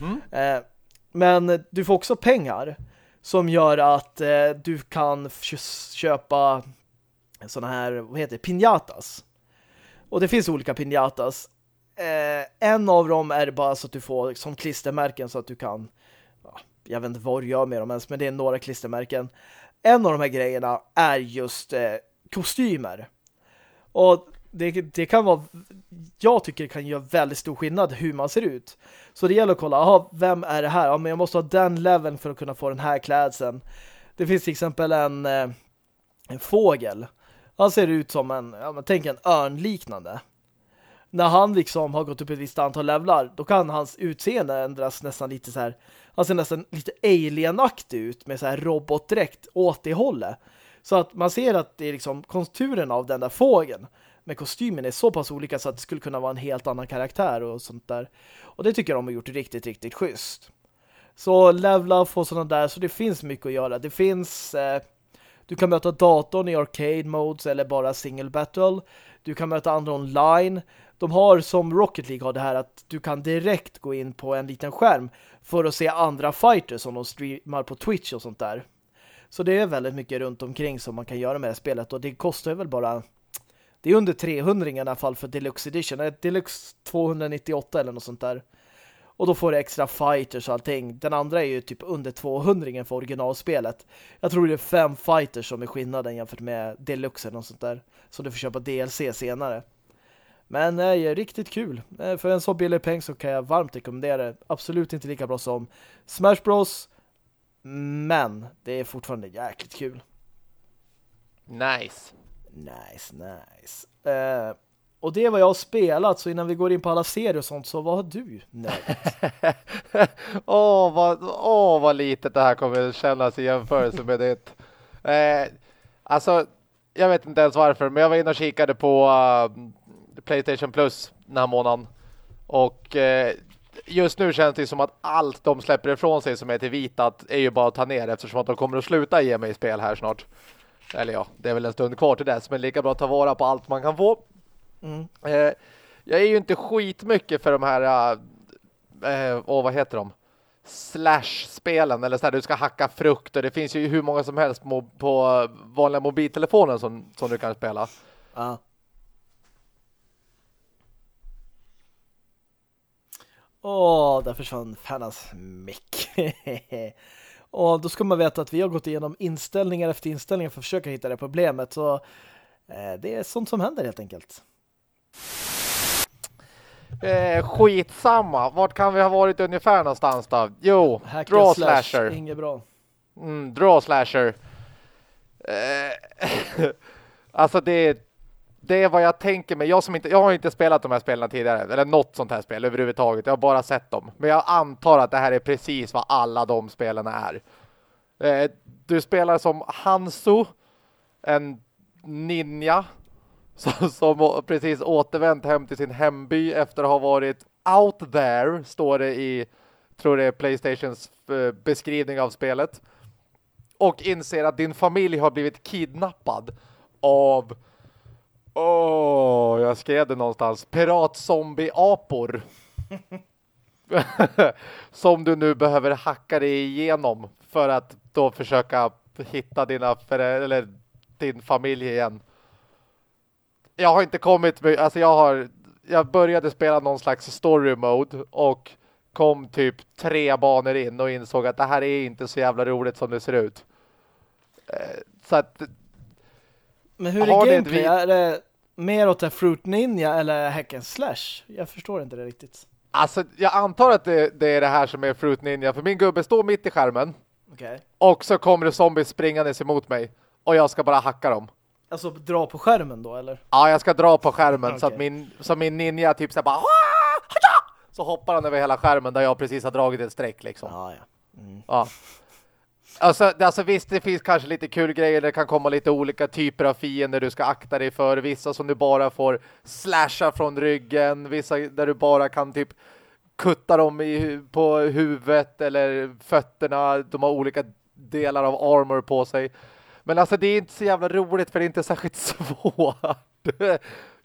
Mm -hmm. men du får också pengar som gör att eh, du kan köpa sådana här, vad heter det, pinjatas. Och det finns olika pinjatas. Eh, en av dem är bara så att du får som klistermärken så att du kan ja, jag vet inte vad du gör med dem ens, men det är några klistermärken. En av de här grejerna är just eh, kostymer. Och det, det, kan vara jag tycker det kan göra väldigt stor skillnad hur man ser ut. Så det gäller att kolla, aha, vem är det här? Ja, men jag måste ha den leveln för att kunna få den här klädseln. Det finns till exempel en, eh, en fågel han ser ut som en, ja men tänk en örn liknande. När han liksom har gått upp ett visst antal levlar, då kan hans utseende ändras nästan lite så här. Han ser nästan lite alienaktig ut med så här robotdräkt åt det hållet. Så att man ser att det är liksom konturen av den där fågeln med kostymen är så pass olika så att det skulle kunna vara en helt annan karaktär och sånt där. Och det tycker jag de har gjort riktigt, riktigt schysst. Så levla, få sådana där, så det finns mycket att göra. Det finns eh, du kan möta datorn i arcade modes eller bara single battle. Du kan möta andra online. De har som Rocket League har det här att du kan direkt gå in på en liten skärm för att se andra fighters som de streamar på Twitch och sånt där. Så det är väldigt mycket runt omkring som man kan göra med det spelet och det kostar väl bara det är under 300 i alla fall för Deluxe Edition. Eh, Deluxe 298 eller något sånt där. Och då får du extra fighters och allting. Den andra är ju typ under 200 för originalspelet. Jag tror det är fem fighters som är skillnaden jämfört med Deluxe eller något sånt där. Som du får köpa DLC senare. Men eh, det är riktigt kul. Eh, för en så billig peng så kan jag varmt rekommendera det. Absolut inte lika bra som Smash Bros. Men det är fortfarande jäkligt kul.
Nice.
Nice, nice. Uh, och det är vad jag har spelat, så innan vi går in på alla serier och sånt, så vad har du <laughs>
Åh, oh, vad, oh, vad litet det här kommer kännas i jämförelse med ditt. Eh, alltså, jag vet inte ens varför, men jag var inne och kikade på uh, Playstation Plus den här månaden. Och eh, just nu känns det som att allt de släpper ifrån sig som är till vita är ju bara att ta ner eftersom att de kommer att sluta ge mig spel här snart. Eller ja, det är väl en stund kvar till dess, men lika bra att ta vara på allt man kan få. Mm. Eh, jag är ju inte skitmycket för de här eh, åh, vad heter de? Slash-spelen, eller så här, du ska hacka frukt och det finns ju hur många som helst på vanliga mobiltelefoner som, som du kan spela. Ja.
Åh, där försvann Fannas mick. <laughs> och då ska man veta att vi har gått igenom inställningar efter inställningar för att försöka hitta det problemet. Så eh, det är sånt som händer helt enkelt.
Eh, skitsamma. Vart kan vi ha varit ungefär någonstans då? Jo, Hack draw slash. slasher.
Inget bra.
Mm, draw slasher. Eh, <laughs> alltså det, det är vad jag tänker mig. Jag, som inte, jag har inte spelat de här spelen tidigare. Eller något sånt här spel överhuvudtaget. Jag har bara sett dem. Men jag antar att det här är precis vad alla de spelen är. Eh, du spelar som Hansu. En ninja <laughs> som, som precis återvänt hem till sin hemby efter att ha varit out there, står det i, tror det är Playstations eh, beskrivning av spelet. Och inser att din familj har blivit kidnappad av Åh, oh, jag skrev det någonstans. Piratzombieapor. <laughs> som du nu behöver hacka dig igenom för att då försöka hitta dina eller din familj igen jag har inte kommit med, alltså jag har jag började spela någon slags story mode och kom typ tre banor in och insåg att det här är inte så jävla roligt som det ser ut. Eh, så att
men hur är gameplay? Vi... Är det mer åt Fruit Ninja eller Hack and Slash? Jag förstår inte det riktigt.
Alltså, jag antar att det, det är det här som är Fruit Ninja. För min gubbe står mitt i skärmen.
Okay.
Och så kommer det zombies springandes emot mig. Och jag ska bara hacka dem.
Alltså dra på skärmen då, eller?
Ja, jag ska dra på skärmen okay. så att min, så min ninja typ så bara så hoppar han över hela skärmen där jag precis har dragit ett streck liksom.
Ja, ja.
Mm. ja. Alltså, alltså visst, det finns kanske lite kul grejer. Det kan komma lite olika typer av fiender du ska akta dig för. Vissa som du bara får slasha från ryggen. Vissa där du bara kan typ kutta dem i, på huvudet eller fötterna. De har olika delar av armor på sig. Men alltså det är inte så jävla roligt för det är inte särskilt <laughs> svårt.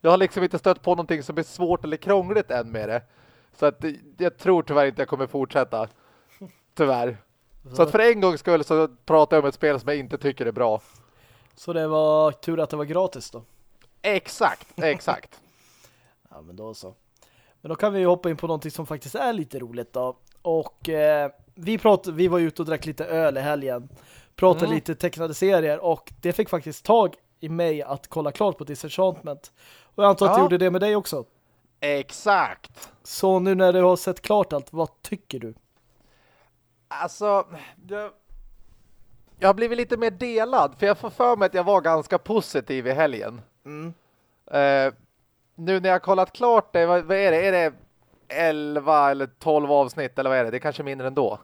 Jag har liksom inte stött på någonting som är svårt eller krångligt än med det. Så att jag tror tyvärr inte jag kommer fortsätta. Tyvärr. Så att för en gång skull så pratar jag om ett spel som jag inte tycker är bra.
Så det var tur att det var gratis då?
Exakt, <laughs> exakt.
ja, men då så. Men då kan vi hoppa in på någonting som faktiskt är lite roligt då. Och eh, vi, pratade, vi var ute och drack lite öl i helgen prata mm. lite tecknade serier och det fick faktiskt tag i mig att kolla klart på Disenchantment. Och jag antar att ja. du gjorde det med dig också.
Exakt.
Så nu när du har sett klart allt, vad tycker du?
Alltså, jag, jag har blivit lite mer delad. För jag får för mig att jag var ganska positiv i helgen. Mm. Uh, nu när jag kollat klart det, vad, vad, är det? Är det 11 eller 12 avsnitt eller vad är det? Det är kanske mindre ändå.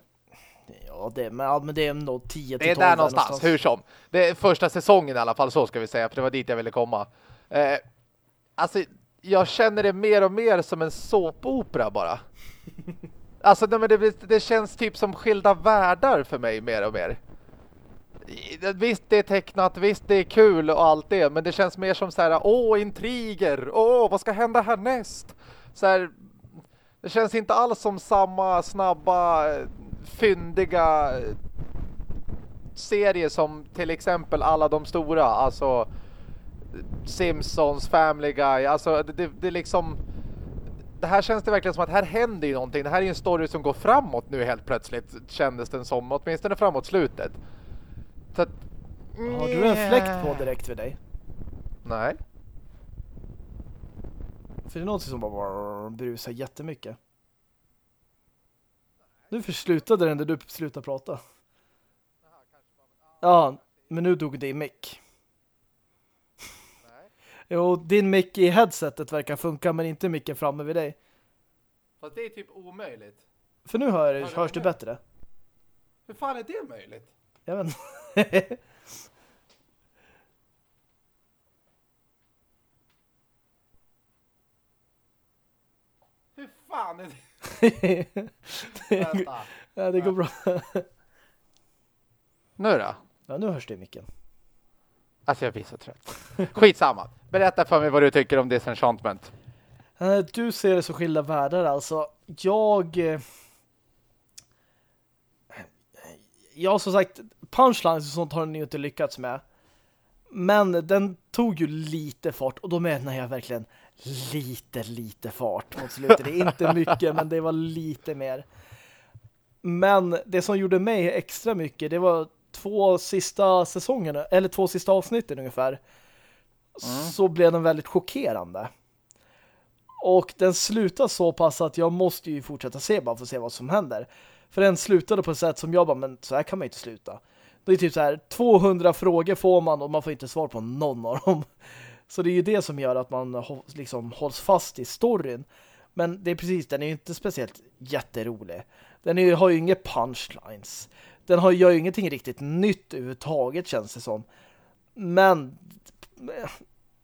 Ja, det, men, men det är nog 10
till 12. Det är där någonstans, någonstans, hur som. Det är första säsongen i alla fall, så ska vi säga. För det var dit jag ville komma. Eh, alltså, jag känner det mer och mer som en såpopera bara. <laughs> alltså, det, det känns typ som skilda världar för mig mer och mer. Visst det är tecknat, visst det är kul och allt det, men det känns mer som så här, åh intriger, åh vad ska hända härnäst? Så här, det känns inte alls som samma snabba fyndiga serie som till exempel alla de stora, alltså Simpsons, Family Guy, alltså det, det, det liksom det här känns det verkligen som att här händer ju någonting. Det här är ju en story som går framåt nu helt plötsligt, kändes den som, åtminstone framåt slutet. Så att,
Har du en fläkt på direkt vid dig?
Nej.
För det är någonting som bara brusar jättemycket. Nu förslutade den när du slutade prata. Ja, men nu dog din mick. Jo, din mick i headsetet verkar funka men inte micken framme vid dig.
Fast det är typ omöjligt.
För nu hör, hörs, hörs det bättre.
Hur fan är det möjligt?
Jag vet <laughs>
Hur fan är det? <laughs>
det, ja, det går bra.
nu då?
Ja, nu hörs det i micken.
Alltså jag blir så trött. Skitsamma. Berätta för mig vad du tycker om Disenchantment.
Eh, du ser det som skilda världar alltså. Jag... Eh, ja, som sagt, punchlines och sånt har ju inte lyckats med. Men den tog ju lite fart och då menar jag verkligen lite, lite fart mot slutet. Det är inte <laughs> mycket, men det var lite mer. Men det som gjorde mig extra mycket, det var två sista säsongerna, eller två sista avsnitten ungefär. Mm. Så blev den väldigt chockerande. Och den slutar så pass att jag måste ju fortsätta se bara för att se vad som händer. För den slutade på ett sätt som jag bara, men så här kan man inte sluta. Det är typ så här, 200 frågor får man och man får inte svar på någon av dem. <laughs> Så det är ju det som gör att man liksom hålls fast i storyn. Men det är precis, den är ju inte speciellt jätterolig. Den är, har ju inga punchlines. Den har, gör ju ingenting riktigt nytt överhuvudtaget känns det som. Men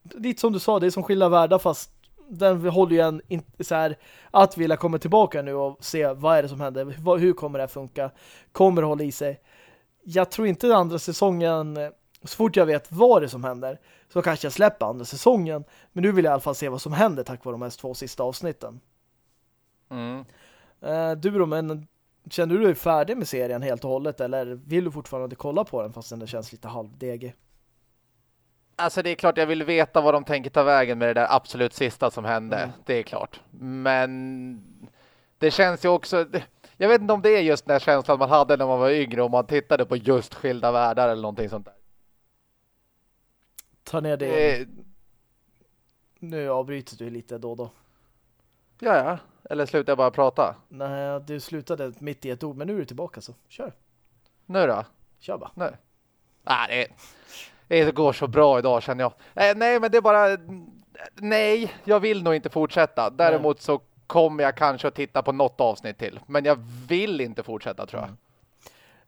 lite som du sa, det är som skilda världar fast den håller ju en så här, att vilja komma tillbaka nu och se vad är det som händer, hur kommer det här funka, kommer det hålla i sig. Jag tror inte den andra säsongen, så fort jag vet vad det är som händer, så kanske jag släpper andra säsongen. Men nu vill jag i alla fall se vad som händer tack vare de här två sista avsnitten.
Mm.
Uh, du då, men känner du dig färdig med serien helt och hållet eller vill du fortfarande kolla på den fast den känns lite halvdegig?
Alltså det är klart jag vill veta vad de tänker ta vägen med det där absolut sista som hände. Mm. Det är klart. Men det känns ju också... Jag vet inte om det är just den känslan man hade när man var yngre och man tittade på just skilda världar eller någonting sånt där.
Ta ner det. Eh, nu avbryter du lite då då.
Ja, ja. Eller slutar jag bara prata?
Nej, du slutade mitt i ett ord, men nu är du tillbaka så kör.
Nu då?
Kör bara.
Nu. Nej, det, det går så bra idag känner jag. Eh, nej, men det är bara... Nej, jag vill nog inte fortsätta. Däremot nej. så kommer jag kanske att titta på något avsnitt till. Men jag vill inte fortsätta tror jag. Mm.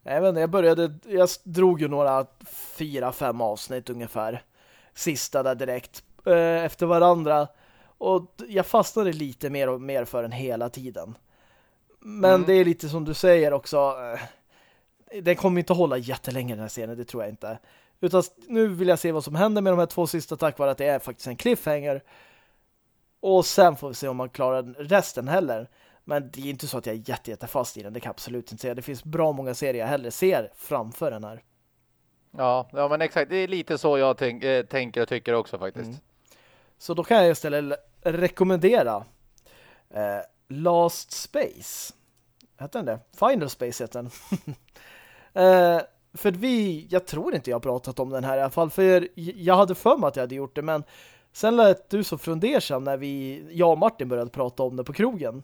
Även jag började, jag drog ju några fyra, fem avsnitt ungefär. Sista där direkt. Eh, efter varandra. Och jag fastnade lite mer och mer för den hela tiden. Men mm. det är lite som du säger också. Eh, den kommer inte hålla jättelänge den här scenen, det tror jag inte. Utan nu vill jag se vad som händer med de här två sista tack vare att det är faktiskt en cliffhanger. Och sen får vi se om man klarar resten heller. Men det är inte så att jag är jätte, jätte fast i den, det kan jag absolut inte säga. Det finst bra många serier jag hellre ser framför den här.
Ja, ja men exakt. Det är lite så jag tänk, äh, tänker och tycker också faktiskt. Mm.
Så då kan jag istället rekommendera eh, Last Space. Hette den det? Final Space heter den. <laughs> eh, för vi, jag tror inte jag har pratat om den här i alla fall. För jag hade för mig att jag hade gjort det. Men sen lät du så fundersam när vi, jag och Martin började prata om det på krogen.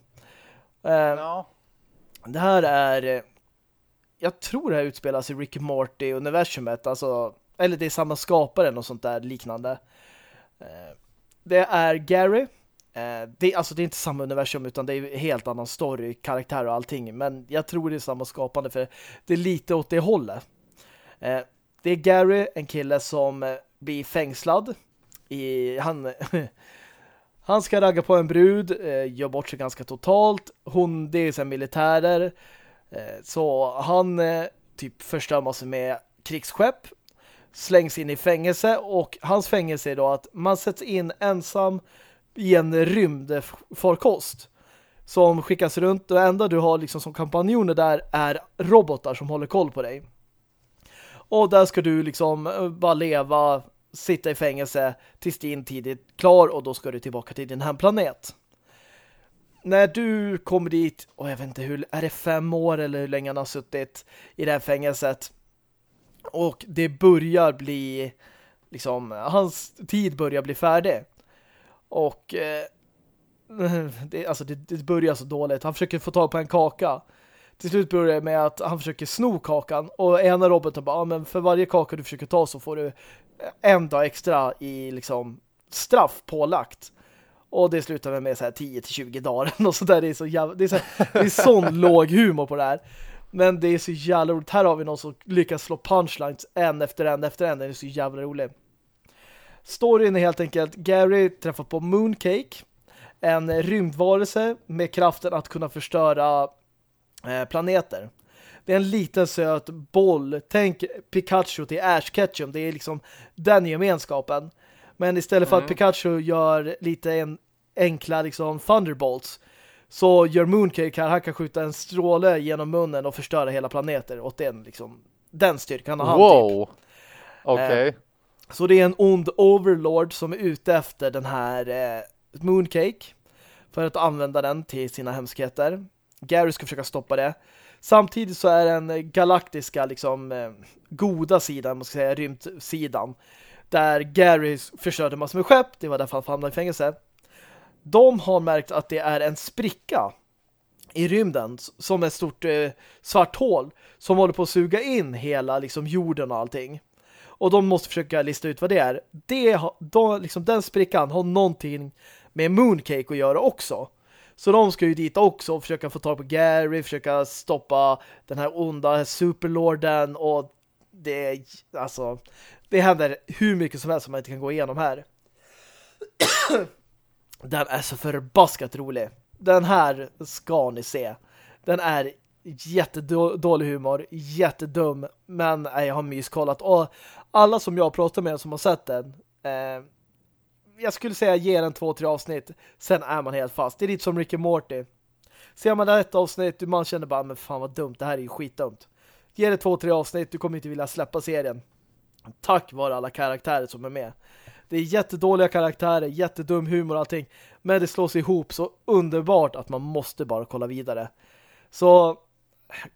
Eh, no.
Det här är jag tror det här utspelas i Rick Morty-universumet. Alltså, eller det är samma skapare och sånt där liknande. Eh, det är Gary. Eh, det, alltså det är inte samma universum utan det är helt annan story, karaktär och allting. Men jag tror det är samma skapande för det är lite åt det hållet. Eh, det är Gary, en kille som eh, blir fängslad. I, han, <laughs> han ska ragga på en brud, eh, gör bort sig ganska totalt. Hon, det är sen militärer. Eh, så han typ förstör massor med krigsskepp slängs in i fängelse och hans fängelse är då att man sätts in ensam i en rymdfarkost som skickas runt och enda du har liksom som kampanjoner där är robotar som håller koll på dig. Och där ska du liksom eh, bara leva, sitta i fängelse tills din tid är klar och då ska du tillbaka till din hemplanet. När du kommer dit, och jag vet inte hur, är det fem år eller hur länge han har suttit i det här fängelset? Och det börjar bli liksom, hans tid börjar bli färdig. Och eh, <laughs> det, alltså det, det börjar så dåligt. Han försöker få tag på en kaka. Till slut börjar det med att han försöker sno kakan. Och ena roboten bara, ah, men för varje kaka du försöker ta så får du eh, en dag extra i liksom straff pålagt. Och det slutar med så här 10-20 dagar. <laughs> Och så där, det är så jävla, det är, så, det är sån <laughs> låg humor på det här. Men det är så jävla roligt. Här har vi någon som lyckas slå punchlines en efter en efter en. Det är så jävla roligt. Storyn är helt enkelt Gary träffar på Mooncake. En rymdvarelse med kraften att kunna förstöra eh, planeter. Det är en liten söt boll. Tänk Pikachu till Ash Ketchum. Det är liksom den gemenskapen. Men istället för mm. att Pikachu gör lite en enkla liksom Thunderbolts så gör Mooncake här, han kan skjuta en stråle genom munnen och förstöra hela planeter åt den liksom, den styrkan har han
wow. typ. Okej. Okay. Eh,
så det är en ond overlord som är ute efter den här eh, Mooncake för att använda den till sina hemskheter. Gary ska försöka stoppa det. Samtidigt så är den galaktiska liksom eh, goda sidan, man ska säga rymdsidan, där Gary förstörde massor med skepp, det var därför han hamnade i fängelse. De har märkt att det är en spricka i rymden som ett stort eh, svart hål som håller på att suga in hela liksom jorden och allting. Och de måste försöka lista ut vad det är. Det, de, liksom, den sprickan har någonting med Mooncake att göra också. Så de ska ju dit också och försöka få tag på Gary, försöka stoppa den här onda superlorden och det alltså det händer hur mycket som helst som man inte kan gå igenom här. Den är så förbaskat rolig. Den här ska ni se. Den är jättedålig humor, jättedum, men jag har myskollat. Och alla som jag pratar med som har sett den, eh, jag skulle säga ge den två, tre avsnitt. Sen är man helt fast. Det är lite som Ricky Morty. Ser man ett avsnitt, man känner bara, men fan vad dumt, det här är ju skitdumt. Ge det två, tre avsnitt, du kommer inte vilja släppa serien. Tack vare alla karaktärer som är med. Det är jättedåliga karaktärer, jättedum humor och allting. Men det slås ihop så underbart att man måste bara kolla vidare. Så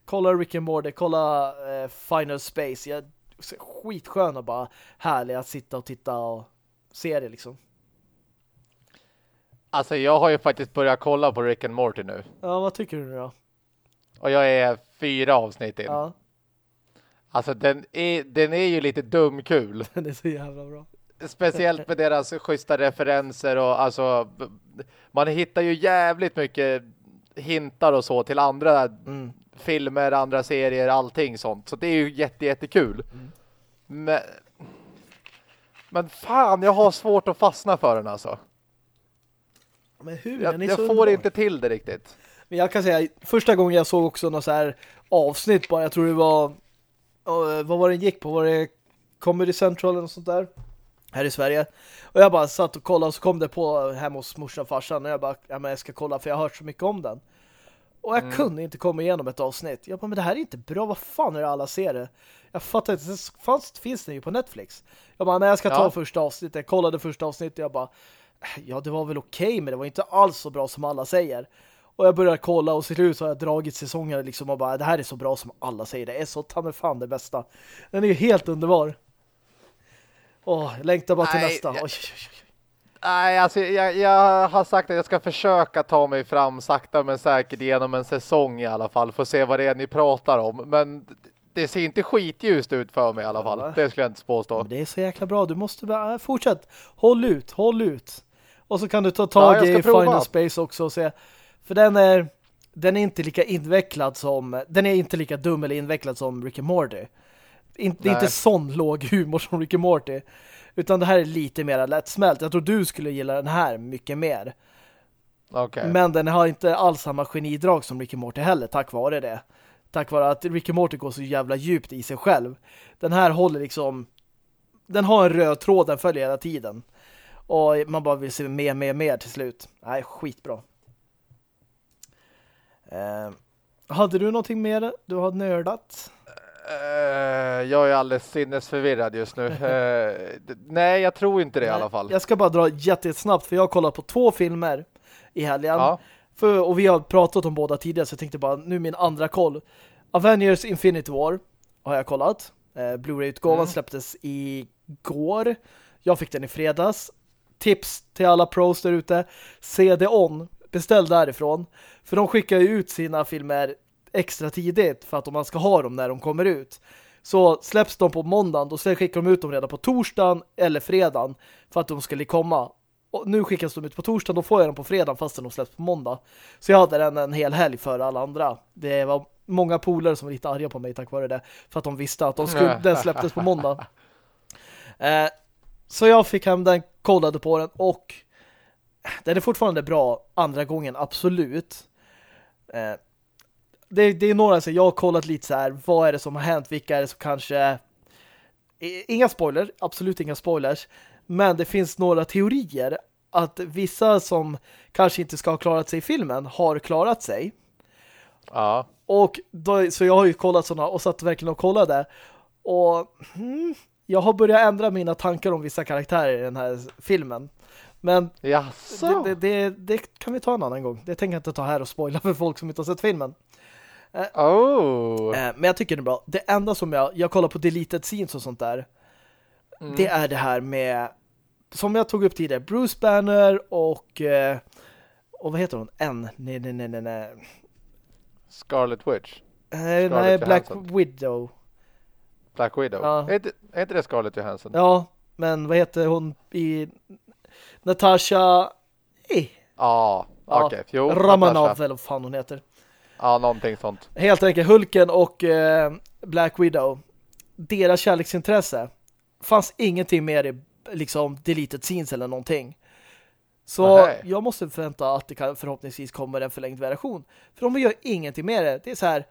kolla Rick and Morty, kolla eh, Final Space. Jag, skitskön och bara härlig att sitta och titta och se det liksom.
Alltså jag har ju faktiskt börjat kolla på Rick and Morty nu.
Ja, vad tycker du då?
Och jag är fyra avsnitt in. Ja. Alltså den är, den är ju lite dumkul. <laughs>
Den är så jävla bra.
Speciellt med deras schyssta referenser och alltså man hittar ju jävligt mycket hintar och så till andra mm. filmer, andra serier, allting sånt. Så det är ju jätte, jättekul. Mm. Men, men fan, jag har svårt att fastna för den alltså.
Men hur?
Jag, jag får underbar. inte till det riktigt.
Men jag kan säga, första gången jag såg också något så här avsnitt bara, jag tror det var vad var det gick på? Var det Comedy Central eller något sånt där? Här i Sverige. Och jag bara satt och kollade och så kom det på hemma hos morsan och farsan och jag bara, ja men jag ska kolla för jag har hört så mycket om den. Och jag mm. kunde inte komma igenom ett avsnitt. Jag bara, men det här är inte bra. Vad fan är det alla ser det? Jag fattar inte. Det fanns, finns den ju på Netflix. Jag bara, när jag ska ta ja. första avsnittet. Jag kollade första avsnittet. Jag bara, ja det var väl okej okay, men det var inte alls så bra som alla säger. Och jag börjar kolla och ser ut så har jag dragit säsonger liksom och bara, det här är så bra som alla säger. Det är så ta fan det bästa. Den är ju helt underbar. Åh, längtar bara till Nej, nästa. Jag...
Nej, alltså jag, jag, har sagt att jag ska försöka ta mig fram sakta men säkert genom en säsong i alla fall. För att se vad det är ni pratar om. Men det ser inte skitljust ut för mig i alla fall. Ja. Det skulle jag inte påstå.
Men det är så jäkla bra. Du måste bara äh, fortsätt. Håll ut, håll ut. Och så kan du ta tag ja, i prova. Final Space också och se för den är den är inte lika invecklad som den är inte lika dum eller invecklad som Rick and Morty. In, det är inte sån låg humor som Rick and Morty. Utan det här är lite mer lättsmält. Jag tror du skulle gilla den här mycket mer.
Okay.
Men den har inte alls samma genidrag som Rick and Morty heller, tack vare det. Tack vare att Rick and Morty går så jävla djupt i sig själv. Den här håller liksom... Den har en röd tråd, den följer hela tiden. Och man bara vill se mer, mer, mer till slut. Nej, skitbra. Eh, hade du någonting mer du har nördat?
Uh, jag är alldeles sinnesförvirrad just nu. <laughs> Uh, nej, jag tror inte det nej, i alla fall.
Jag ska bara dra jättesnabbt för jag har kollat på två filmer i helgen. Ja. För, och vi har pratat om båda tidigare så jag tänkte bara, nu min andra koll. Avengers Infinity War har jag kollat. Uh, Blu-ray-utgåvan mm. släpptes igår. Jag fick den i fredags. Tips till alla pros där ute. CD-ON. Beställ därifrån. För de skickar ju ut sina filmer extra tidigt för att man ska ha dem när de kommer ut. Så släpps de på måndagen, då skickar de ut dem redan på torsdagen eller fredagen för att de skulle komma. Och nu skickas de ut på torsdagen, då får jag dem på fredagen fastän de släpps på måndag. Så jag hade den en hel helg för alla andra. Det var många polare som var lite arga på mig tack vare det. För att de visste att de skulle, den släpptes på måndag. <laughs> Eh, så jag fick hem den, kollade på den och den är fortfarande bra andra gången, absolut. Eh, det, det, är några, så jag har kollat lite så här, vad är det som har hänt, vilka är det som kanske inga spoiler, absolut inga spoilers, men det finns några teorier att vissa som kanske inte ska ha klarat sig i filmen har klarat sig.
Ja.
Och då, så jag har ju kollat sådana och satt verkligen och kollade. Och hmm, jag har börjat ändra mina tankar om vissa karaktärer i den här filmen. Men det, det, det, det, kan vi ta en annan gång. Det tänker jag inte ta här och spoila för folk som inte har sett filmen.
Oh.
Eh, men jag tycker det är bra. Det enda som jag, jag kollar på deleted scenes och sånt där. Mm. Det är det här med som jag tog upp tidigare, Bruce Banner och eh, och vad heter hon? N? Nej, nej, nej, nej.
Scarlet Witch?
Eh, nej, Black Widow.
Black Widow? Ja. Är, inte, är inte det Scarlett Johansson?
Ja, men vad heter hon i Natasha
eh. Okej. Okay.
Ja, Ramanov eller vad fan hon heter.
Ja, någonting sånt.
Helt enkelt, Hulken och eh, Black Widow. Deras kärleksintresse fanns ingenting mer i liksom deleted scenes eller någonting. Så Nej. jag måste förvänta att det kan, förhoppningsvis kommer en förlängd version. För de gör ingenting med det. Det är så här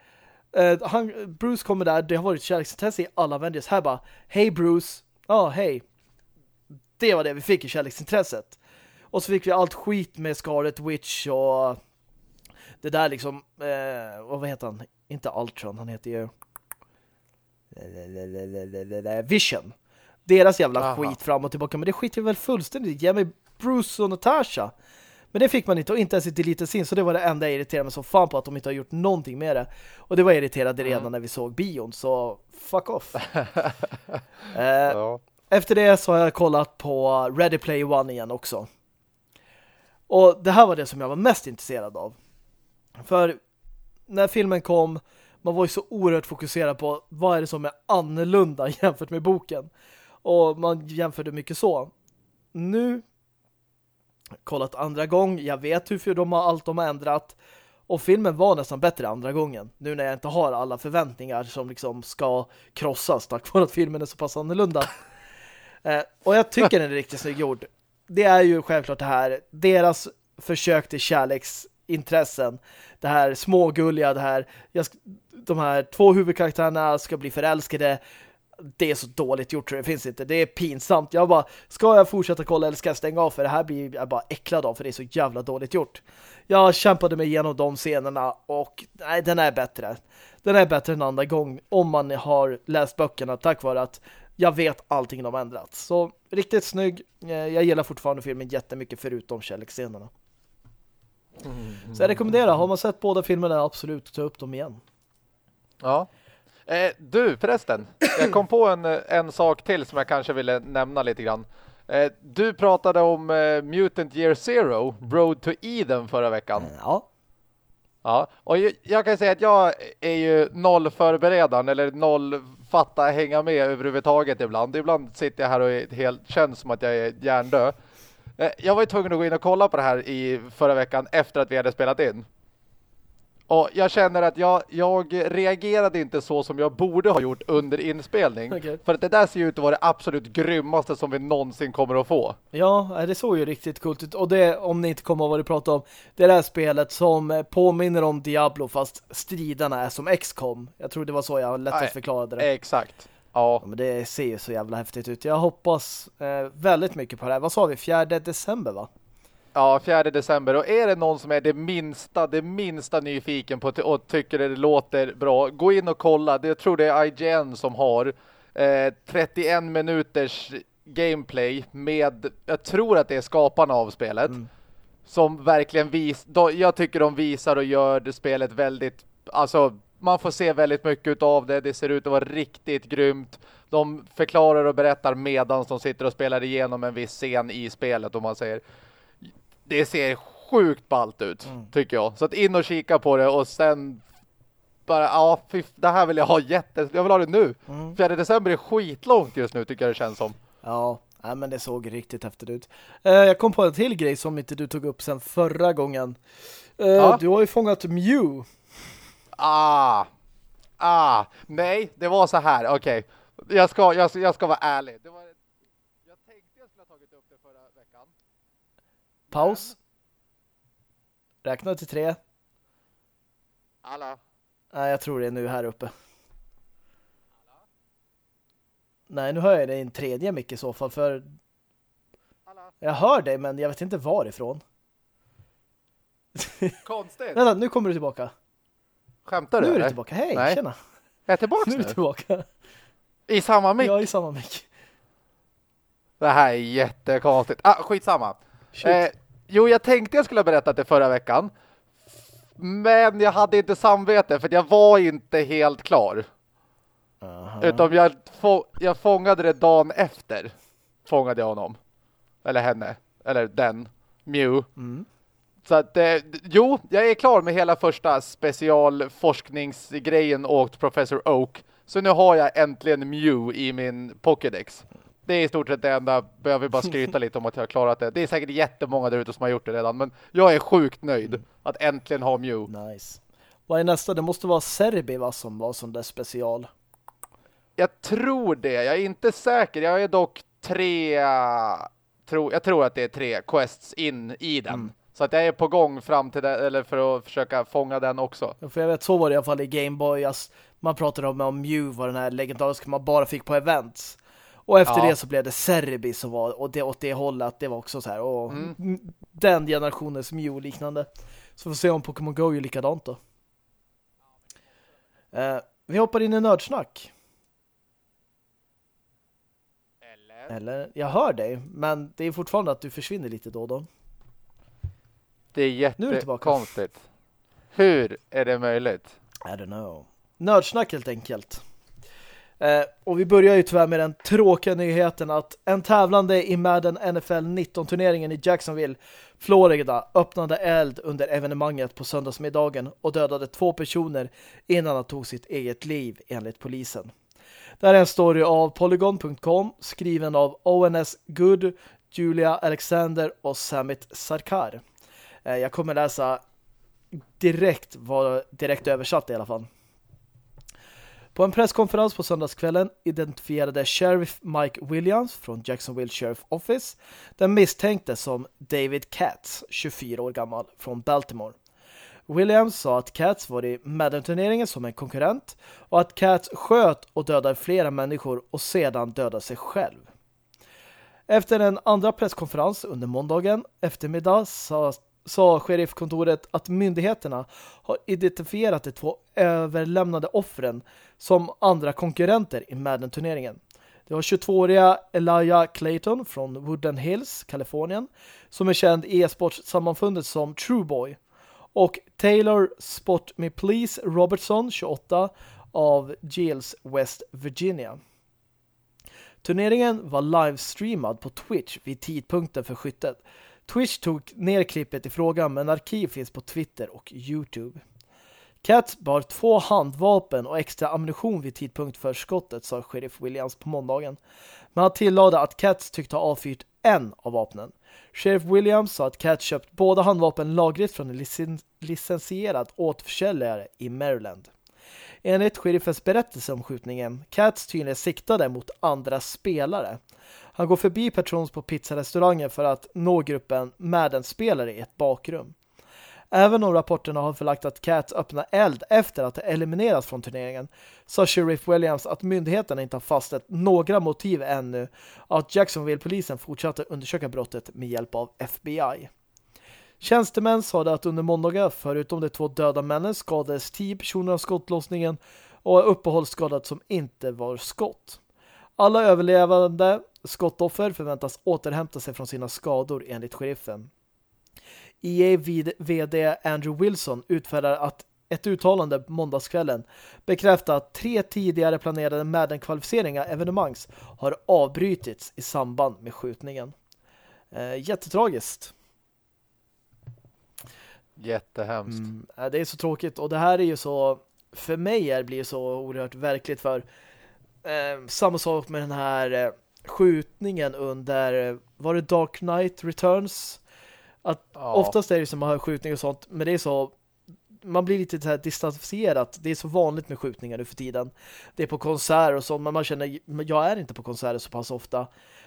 eh, han, Bruce kommer där, det har varit kärleksintresse i alla Avengers. Här bara, hej Bruce. Ja, oh, hej. Det var det vi fick i kärleksintresset. Och så fick vi allt skit med Scarlet Witch och det där liksom, eh, vad heter han? Inte Ultron, han heter ju Vision. Deras jävla Aha. skit fram och tillbaka. Men det skiter väl fullständigt Ge mig Bruce och Natasha. Men det fick man inte och inte ens i Deleted Scene så det var det enda jag irriterade mig så fan på att de inte har gjort någonting med det. Och det var irriterande mm. redan när vi såg bion så fuck off. <laughs> eh, ja. Efter det så har jag kollat på Ready Play One igen också. Och det här var det som jag var mest intresserad av. För när filmen kom, man var ju så oerhört fokuserad på vad är det som är annorlunda <laughs> jämfört med boken. Och man jämförde mycket så. Nu kollat andra gång, jag vet hur de har allt de har ändrat. Och filmen var nästan bättre andra gången. Nu när jag inte har alla förväntningar som liksom ska krossas tack vare att filmen är så pass annorlunda. <laughs> eh, och jag tycker den är riktigt snygg gjord. Det är ju självklart det här, deras försök till kärleks intressen. Det här smågulliga, det här jag, de här två huvudkaraktärerna ska bli förälskade. Det är så dåligt gjort så det finns inte. Det är pinsamt. Jag bara, ska jag fortsätta kolla eller ska jag stänga av? För det här blir jag bara äcklad av för det är så jävla dåligt gjort. Jag kämpade mig igenom de scenerna och nej, den är bättre. Den är bättre än andra gång om man har läst böckerna tack vare att jag vet allting de har ändrat. Så riktigt snygg. Eh, jag gillar fortfarande filmen jättemycket förutom kärleksscenerna. Så jag rekommenderar, har man sett båda filmerna, absolut ta upp dem igen.
Ja. Eh, du, förresten. Jag kom på en, en sak till som jag kanske ville nämna lite grann. Eh, du pratade om eh, Mutant Year Zero, Road to Eden förra veckan.
Ja.
Ja, och jag, jag kan säga att jag är ju noll förberedande eller noll fatta hänga med överhuvudtaget ibland. Ibland sitter jag här och är helt, känns som att jag är hjärndöd. Eh, jag var ju tvungen att gå in och kolla på det här i förra veckan efter att vi hade spelat in. Och jag känner att jag, jag reagerade inte så som jag borde ha gjort under inspelning. Okay. För att det där ser ju ut att vara det absolut grymmaste som vi någonsin kommer att få.
Ja, det såg ju riktigt coolt ut. Och det, om ni inte kommer att vad du pratar om, det där spelet som påminner om Diablo fast stridarna är som XCOM. Jag tror det var så jag lättast förklarade det.
Exakt. Ja.
ja. Men det ser ju så jävla häftigt ut. Jag hoppas eh, väldigt mycket på det här. Vad sa vi? 4 december va?
Ja, 4 december. Och är det någon som är det minsta, det minsta nyfiken på och tycker det låter bra, gå in och kolla. Jag tror det är IGN som har eh, 31 minuters gameplay med, jag tror att det är skaparna av spelet. Mm. Som verkligen visar, jag tycker de visar och gör det spelet väldigt, alltså man får se väldigt mycket av det. Det ser ut att vara riktigt grymt. De förklarar och berättar medan de sitter och spelar igenom en viss scen i spelet om man säger. Det ser sjukt ballt ut, mm. tycker jag. Så att in och kika på det och sen bara, ja, fy, det här vill jag ha jätte... Jag vill ha det nu. Mm. 4 december är skitlångt just nu, tycker jag det känns som.
Ja, ja men det såg riktigt häftigt ut. Eh, jag kom på en till grej som inte du tog upp sen förra gången. Eh, ja. Du har ju fångat Mew.
Ah, ah, nej, det var så här, okej. Okay. Jag, ska, jag, jag ska vara ärlig. Det var, jag tänkte jag skulle ha tagit upp det förra veckan.
Paus. Räkna till tre.
Alla.
Nej, jag tror det är nu här uppe. Alla. Nej, nu hör jag i en tredje mick i så fall, för Alla. jag hör dig, men jag vet inte varifrån.
Konstigt. <laughs>
Vänta, nu kommer du tillbaka.
Skämtar du?
Nu är du tillbaka. Hej, Nej. tjena.
Jag är tillbaka
nu. <laughs> Nu är du tillbaka.
I samma mick?
Ja, i samma mick.
Det här är jättekonstigt. Ah, skitsamma. Eh, jo, jag tänkte jag skulle berätta det förra veckan. Men jag hade inte samvete för jag var inte helt klar. Uh -huh. Utan jag, få, jag fångade det dagen efter. Fångade jag honom. Eller henne. Eller den. Mew. Mm. Så att, eh, jo, jag är klar med hela första specialforskningsgrejen åt Professor Oak. Så nu har jag äntligen Mew i min Pokédex. Det är i stort sett det enda. Vill bara skryta <laughs> lite om att jag har klarat det. Det är säkert jättemånga där ute som har gjort det redan. Men jag är sjukt nöjd att äntligen ha Mew.
Nice. Vad är nästa? Det måste vara Serbi va, som var sån där special.
Jag tror det. Jag är inte säker. Jag är dock tre... Tro, jag tror att det är tre quests in i den. Mm. Så att jag är på gång fram till det, eller för att försöka fånga den också.
För jag vet, så var det i alla fall i Gameboy. Man pratade om, om Mew var den här legendariska man bara fick på events. Och efter ja. det så blev det Serbi som var och det, åt det hållet, det var också så här. Och mm. Den generationens Mew liknande. Så får se om Pokémon Go är likadant då. Eh, vi hoppar in i nördsnack.
Eller?
Eller? Jag hör dig, men det är fortfarande att du försvinner lite då då.
Det är jättekonstigt. Hur är det möjligt?
I don't know. Nördsnack helt enkelt. Eh, och vi börjar ju tyvärr med den tråkiga nyheten att en tävlande i Madden NFL 19-turneringen i Jacksonville, Florida, öppnade eld under evenemanget på söndagsmiddagen och dödade två personer innan han tog sitt eget liv enligt polisen. Det här är en story av Polygon.com skriven av ONS Good, Julia Alexander och Samit Sarkar. Eh, jag kommer läsa direkt, var direkt översatt i alla fall. På en presskonferens på söndagskvällen identifierade Sheriff Mike Williams från Jacksonville Sheriff Office den misstänkte som David Katz, 24 år gammal, från Baltimore. Williams sa att Katz var i Madden-turneringen som en konkurrent och att Katz sköt och dödade flera människor och sedan dödade sig själv. Efter en andra presskonferens under måndagen eftermiddag sa sa sheriffkontoret att myndigheterna har identifierat de två överlämnade offren som andra konkurrenter i Madden-turneringen. Det var 22-åriga Elijah Clayton från Woodland Hills, Kalifornien, som är känd i e-sportsammanfundet som Trueboy. Och Taylor Spot Me Please Robertson, 28, av Giles, West Virginia. Turneringen var livestreamad på Twitch vid tidpunkten för skyttet Twitch tog ner klippet i frågan men arkiv finns på Twitter och Youtube. Katz bar två handvapen och extra ammunition vid tidpunkt för skottet, sa Sheriff Williams på måndagen. Men han tillade att Katz tyckte ha avfyrt en av vapnen. Sheriff Williams sa att Katz köpt båda handvapen lagligt från en licen licensierad återförsäljare i Maryland. Enligt sheriffens berättelse om skjutningen, Cats tydligen siktade mot andra spelare. Han går förbi Patrons på pizzarestaurangen för att nå gruppen Madden-spelare i ett bakrum. Även om rapporterna har förlagt att Cats öppnar eld efter att ha eliminerats från turneringen sa Sheriff Williams att myndigheterna inte har fastställt några motiv ännu och att Jacksonville-polisen fortsatte undersöka brottet med hjälp av FBI. Tjänstemän sa att under måndagar, förutom de två döda männen, skadades tio personer av skottlossningen och uppehållsskadat som inte var skott. Alla överlevande skottoffer förväntas återhämta sig från sina skador enligt sheriffen. EA VD Andrew Wilson utfärdar att ett uttalande måndagskvällen bekräftar att tre tidigare planerade Madden-kvalificeringar evenemangs har avbrytits i samband med skjutningen. Eh, jättetragiskt.
Jättehemskt.
Mm, det är så tråkigt och det här är ju så för mig är, blir det så oerhört verkligt för eh, samma sak med den här eh, skjutningen under var det Dark Knight Returns att ja. oftast är det som man har skjutning och sånt men det är så man blir lite så här distanserat. Det är så vanligt med skjutningar nu för tiden. Det är på konserter och sånt, men man känner jag är inte på konserter så pass ofta.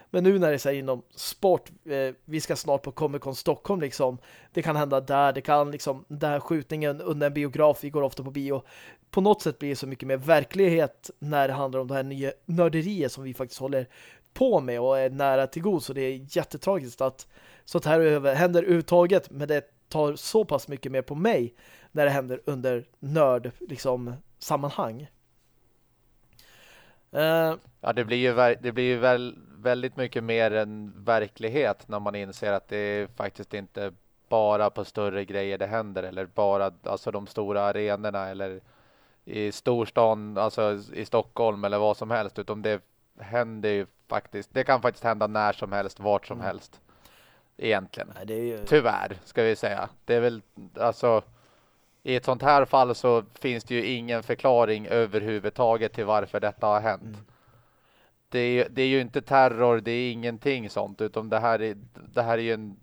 Men nu när det är så här inom sport, eh, vi ska snart på Comic Con Stockholm liksom. Det kan hända där, det kan liksom, den här skjutningen under en biograf, vi går ofta på bio. På något sätt blir det så mycket mer verklighet när det handlar om det här nya nörderiet som vi faktiskt håller på med och är nära till god. Så det är jättetragiskt att sånt här händer uttaget, men det tar så pass mycket mer på mig när det händer under nörd liksom sammanhang.
Uh, ja, det blir ju, det blir ju väl, väldigt mycket mer än verklighet när man inser att det är faktiskt inte bara på större grejer det händer eller bara alltså de stora arenorna eller i storstan, alltså i Stockholm eller vad som helst utan det händer ju faktiskt, det kan faktiskt hända när som helst, vart som mm. helst egentligen. Nej, ju... Tyvärr ska vi säga. Det är väl alltså i ett sånt här fall så finns det ju ingen förklaring överhuvudtaget till varför detta har hänt. Mm. Det, är, det är ju inte terror, det är ingenting sånt utan det här är, det här är ju en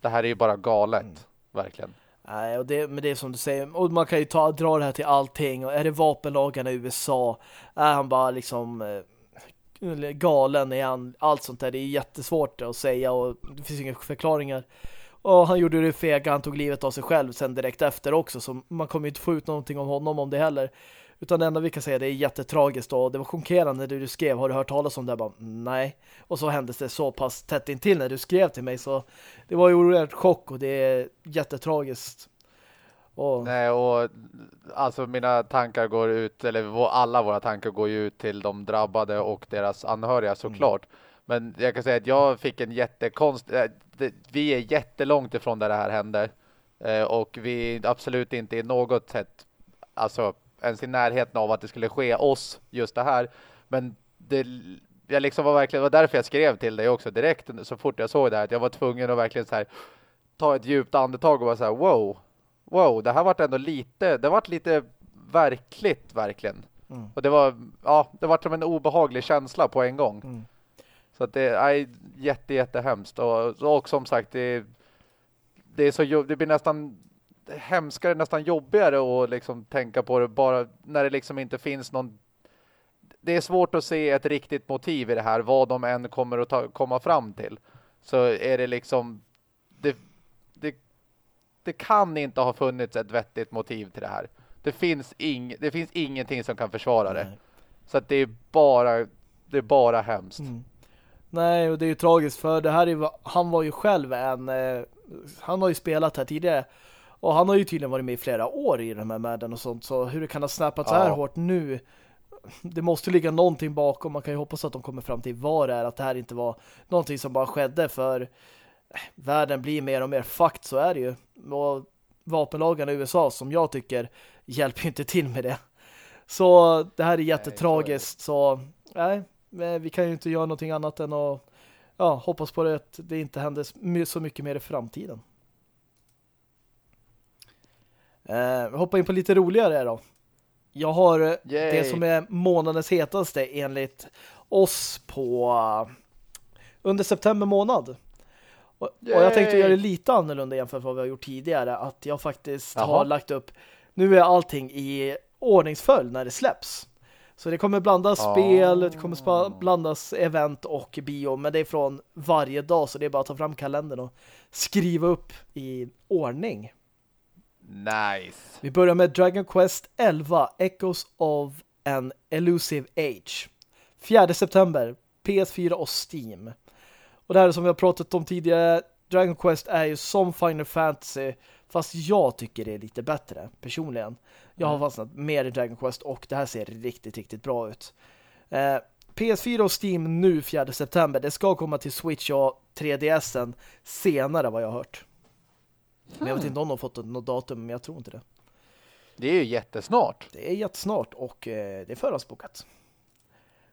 det här är ju bara galet, mm. verkligen.
Nej, och det, men det är som du säger, och man kan ju ta, dra det här till allting. Och är det vapenlagarna i USA? Är han bara liksom eh, galen? Är han allt sånt där? Det är jättesvårt att säga och det finns inga förklaringar. Och han gjorde det fega, han tog livet av sig själv sen direkt efter också. Så man kommer ju inte få ut någonting om honom om det heller. Utan det enda vi kan säga det är jättetragiskt och det var chockerande när du skrev. Har du hört talas om det? Bara, nej. Och så hände det så pass tätt intill när du skrev till mig. Så det var ju oerhört chock och det är jättetragiskt.
Och... Nej, och alltså mina tankar går ut, eller alla våra tankar går ju ut till de drabbade och deras anhöriga såklart. Mm. Men jag kan säga att jag fick en jättekonst... Eh, vi är jättelångt ifrån där det här hände. Eh, och vi är absolut inte i något sätt alltså ens i närheten av att det skulle ske oss just det här. Men det, jag liksom var verkligen, det var därför jag skrev till dig också direkt så fort jag såg det här. Att jag var tvungen att verkligen så här, ta ett djupt andetag och vara så här, wow, wow, det här vart ändå lite, det vart lite verkligt verkligen. Mm. Och det var, ja, det vart som en obehaglig känsla på en gång. Mm. Så att det är jätte, jättehemskt. Och, och som sagt, det, det är så, det blir nästan hemskare, nästan jobbigare att liksom tänka på det bara när det liksom inte finns någon det är svårt att se ett riktigt motiv i det här, vad de än kommer att ta, komma fram till. Så är det liksom det, det, det kan inte ha funnits ett vettigt motiv till det här. Det finns, ing, det finns ingenting som kan försvara det. Nej. Så att det är bara det är bara hemskt. Mm.
Nej, och det är ju tragiskt för det här är, han var ju själv en eh, han har ju spelat här tidigare och han har ju tydligen varit med i flera år i de här Madden och sånt. Så hur det kan ha snappat så här hårt nu det måste ligga någonting bakom. Man kan ju hoppas att de kommer fram till vad det är. Att det här inte var någonting som bara skedde. För eh, världen blir mer och mer fakt, så är det ju. Och vapenlagarna i USA som jag tycker hjälper ju inte till med det. Så det här är jättetragiskt. Så nej, vi kan ju inte göra någonting annat än att ja, hoppas på det att det inte händer så mycket mer i framtiden. Eh, hoppa in på lite roligare då. Jag har eh, Yay. det som är månadens hetaste enligt oss på uh, under september månad. Och, och, jag tänkte göra det lite annorlunda jämfört med vad vi har gjort tidigare. Att jag faktiskt Jaha. har lagt upp, nu är allting i ordningsföljd när det släpps. Så det kommer blandas oh. spel, det kommer blandas event och bio, men det är från varje dag så det är bara att ta fram kalendern och skriva upp i ordning.
Nice.
Vi börjar med Dragon Quest 11 Echoes of an Elusive Age. 4 september, PS4 och Steam. Och det här är som vi har pratat om tidigare, Dragon Quest är ju som Final Fantasy fast jag tycker det är lite bättre personligen. Jag har mm. fastnat mer i Dragon Quest och det här ser riktigt, riktigt bra ut. Eh, PS4 och Steam nu 4 september. Det ska komma till Switch och 3DSen senare vad jag har hört. Men jag vet inte om de har fått något datum, men jag tror inte det.
Det är ju jättesnart.
Det är jättesnart och eh, det är förhandsbokat.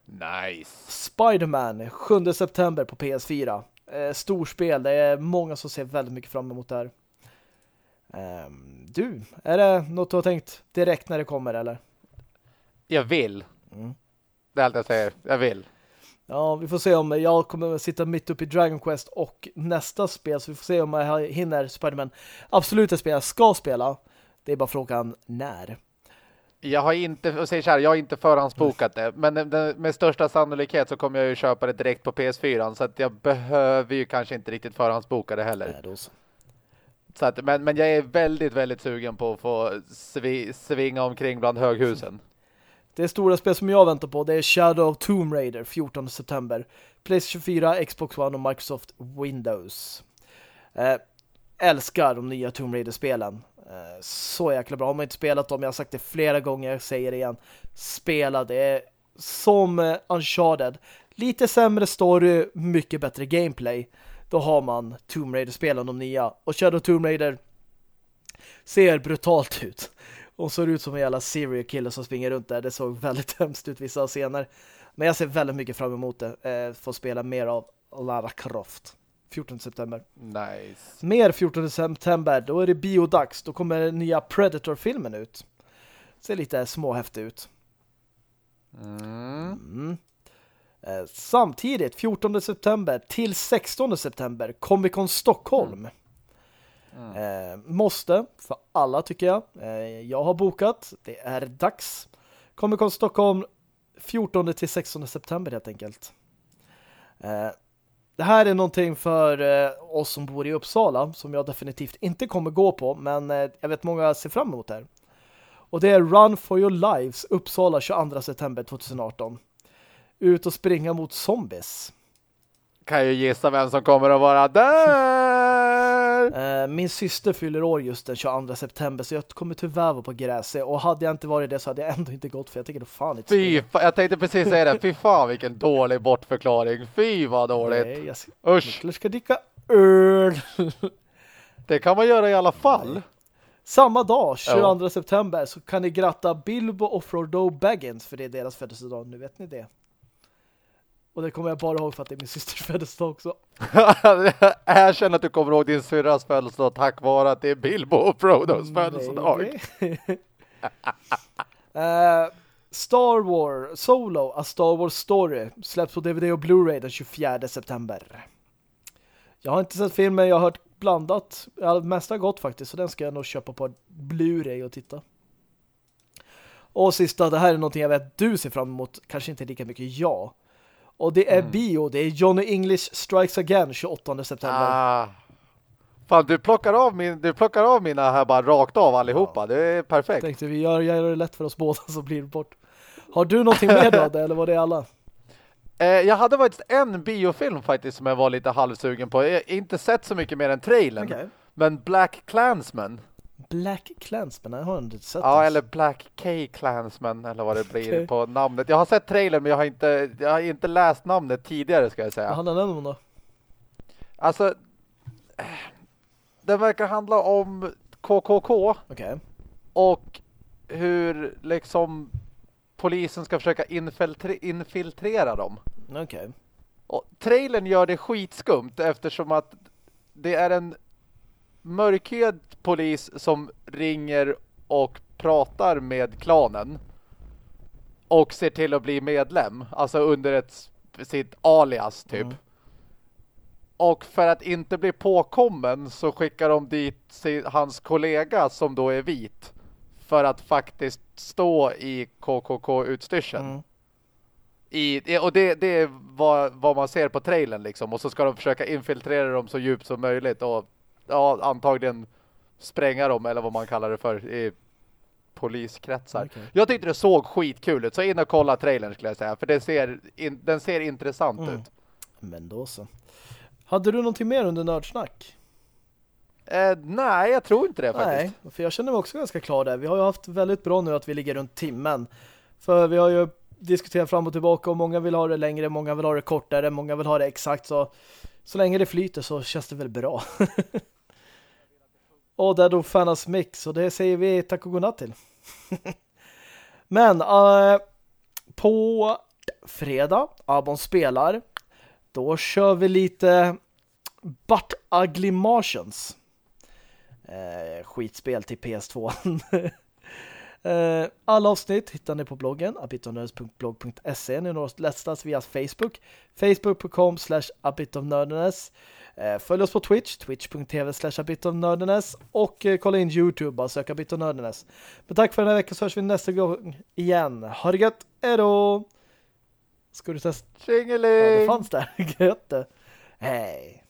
Nice.
Spiderman 7 september på PS4. Eh, storspel. Det är många som ser väldigt mycket fram emot det här. Eh, du, är det något du har tänkt direkt när det kommer eller?
Jag vill. Mm. Det är allt jag säger. Jag vill.
Ja, vi får se om jag kommer att sitta mitt uppe i Dragon Quest och nästa spel så vi får se om jag hinner Spiderman. Absolut ett spel jag ska spela. Det är bara frågan när.
Jag har inte, och säger så här, jag har inte förhandsbokat det. Men med största sannolikhet så kommer jag ju köpa det direkt på PS4. Så att jag behöver ju kanske inte riktigt förhandsboka det heller. Nej, så. så att, men, men jag är väldigt, väldigt sugen på att få svi, svinga omkring bland höghusen.
Det stora spel som jag väntar på det är Shadow of Tomb Raider 14 september. PlayStation 24, Xbox One och Microsoft Windows. Eh, älskar de nya Tomb Raider-spelen. Eh, så jäkla bra. Har man inte spelat dem, jag har sagt det flera gånger, jag säger det igen. Spela det som eh, Uncharted. Lite sämre story, mycket bättre gameplay. Då har man Tomb Raider-spelen, de nya. Och Shadow Tomb Raider ser brutalt ut. Och ser ut som en jävla serial killer som springer runt där. Det såg väldigt <laughs> hemskt ut vissa scener. Men jag ser väldigt mycket fram emot det. Eh, få spela mer av Lara Croft. 14 september.
Nice.
Mer 14 september, då är det biodags. Då kommer nya Predator-filmen ut. Ser lite småhäftig ut. Mm. Mm. Eh, samtidigt, 14 september till 16 september, Comic Con Stockholm. Mm. Eh, måste, för alla tycker jag. Eh, jag har bokat, det är dags. Comic Con Stockholm 14 till 16 september helt enkelt. Eh, det här är någonting för eh, oss som bor i Uppsala som jag definitivt inte kommer gå på men eh, jag vet många ser fram emot det här. Och det är Run for your lives Uppsala 22 september 2018. Ut och springa mot zombies.
Kan ju gissa vem som kommer att vara där.
Min syster fyller år just den 22 september så jag kommer tyvärr vara på gräset och hade jag inte varit det så hade jag ändå inte gått för jag tycker det fan inte
Fy, jag tänkte precis säga det. Fy fan vilken dålig bortförklaring. Fy vad dåligt. Nej, jag ska, Usch.
Jag ska dricka öl. <laughs>
det kan man göra i alla fall.
Samma dag, 22 oh. september, så kan ni gratta Bilbo och Frodo Baggins för det är deras födelsedag. Nu vet ni det. Och det kommer jag bara ihåg för att det är min systers <laughs> födelsedag också. <laughs>
jag känner att du kommer ihåg din syrras födelsedag tack vare att det är Bilbo och Frodos mm, födelsedag. uh, <laughs>
Star Wars Solo, A Star Wars Story släpps på DVD och Blu-ray den 24 september. Jag har inte sett filmen, jag har hört blandat. Mesta gott faktiskt, så den ska jag nog köpa på Blu-ray och titta. Och sista, det här är någonting jag vet du ser fram emot, kanske inte lika mycket jag. Och det är mm. bio. Det är Johnny English Strikes Again 28 september. Ah.
Fan, du plockar av min, du plockar av mina här bara rakt av allihopa. Ja. Det är perfekt.
Tänkte vi gör, gör det lätt för oss båda så blir det bort. Har du någonting mer då <laughs> eller var det alla?
Eh, jag hade faktiskt en biofilm faktiskt som jag var lite halvsugen på. Jag har inte sett så mycket mer än trailern. Okay. Men Black Clansman.
Black Clansman, jag har inte sett
Ja, eller Black K Clansman eller vad det blir okay. på namnet. Jag har sett trailern men jag har inte, jag har inte läst namnet tidigare ska jag säga.
Vad handlar den om då?
Alltså, den verkar handla om KKK.
Okay.
Och hur liksom polisen ska försöka infiltre infiltrera dem.
Okej. Okay.
Och trailern gör det skitskumt eftersom att det är en mörkhyad polis som ringer och pratar med klanen och ser till att bli medlem. Alltså under ett sitt alias typ. Mm. Och för att inte bli påkommen så skickar de dit hans kollega som då är vit för att faktiskt stå i KKK-utstyrseln. Mm. I, och det, det är vad, vad man ser på trailern liksom. Och så ska de försöka infiltrera dem så djupt som möjligt och ja, antagligen spränga dem eller vad man kallar det för i poliskretsar. Okay. Jag tyckte det såg skitkul ut. Så in och kolla trailern skulle jag säga. För det ser in, den ser intressant mm. ut.
Men då så. Hade du någonting mer under nördsnack?
Eh, nej, jag tror inte det faktiskt.
Nej, för jag känner mig också ganska klar där. Vi har ju haft väldigt bra nu att vi ligger runt timmen. För vi har ju diskuterat fram och tillbaka och många vill ha det längre, många vill ha det kortare, många vill ha det exakt så så länge det flyter så känns det väl bra. <laughs> och där då Fanas Mix och det säger vi tack och godnatt till. <laughs> Men uh, på fredag, Abon spelar, då kör vi lite Butt Ugly Martians. Uh, eh, skitspel till PS2. Uh, <laughs> eh, alla avsnitt hittar ni på bloggen abitonördes.blog.se Ni når lättast via Facebook facebook.com slash abitonördenes Följ oss på Twitch twitch.tv slash och uh, kolla in Youtube och sök abitonördenes Men tack för den här veckan så hörs vi nästa gång igen. Ha det gött, hejdå! Ska du testa?
Tjingeling!
Ja, det fanns där. <laughs> Gött Hej!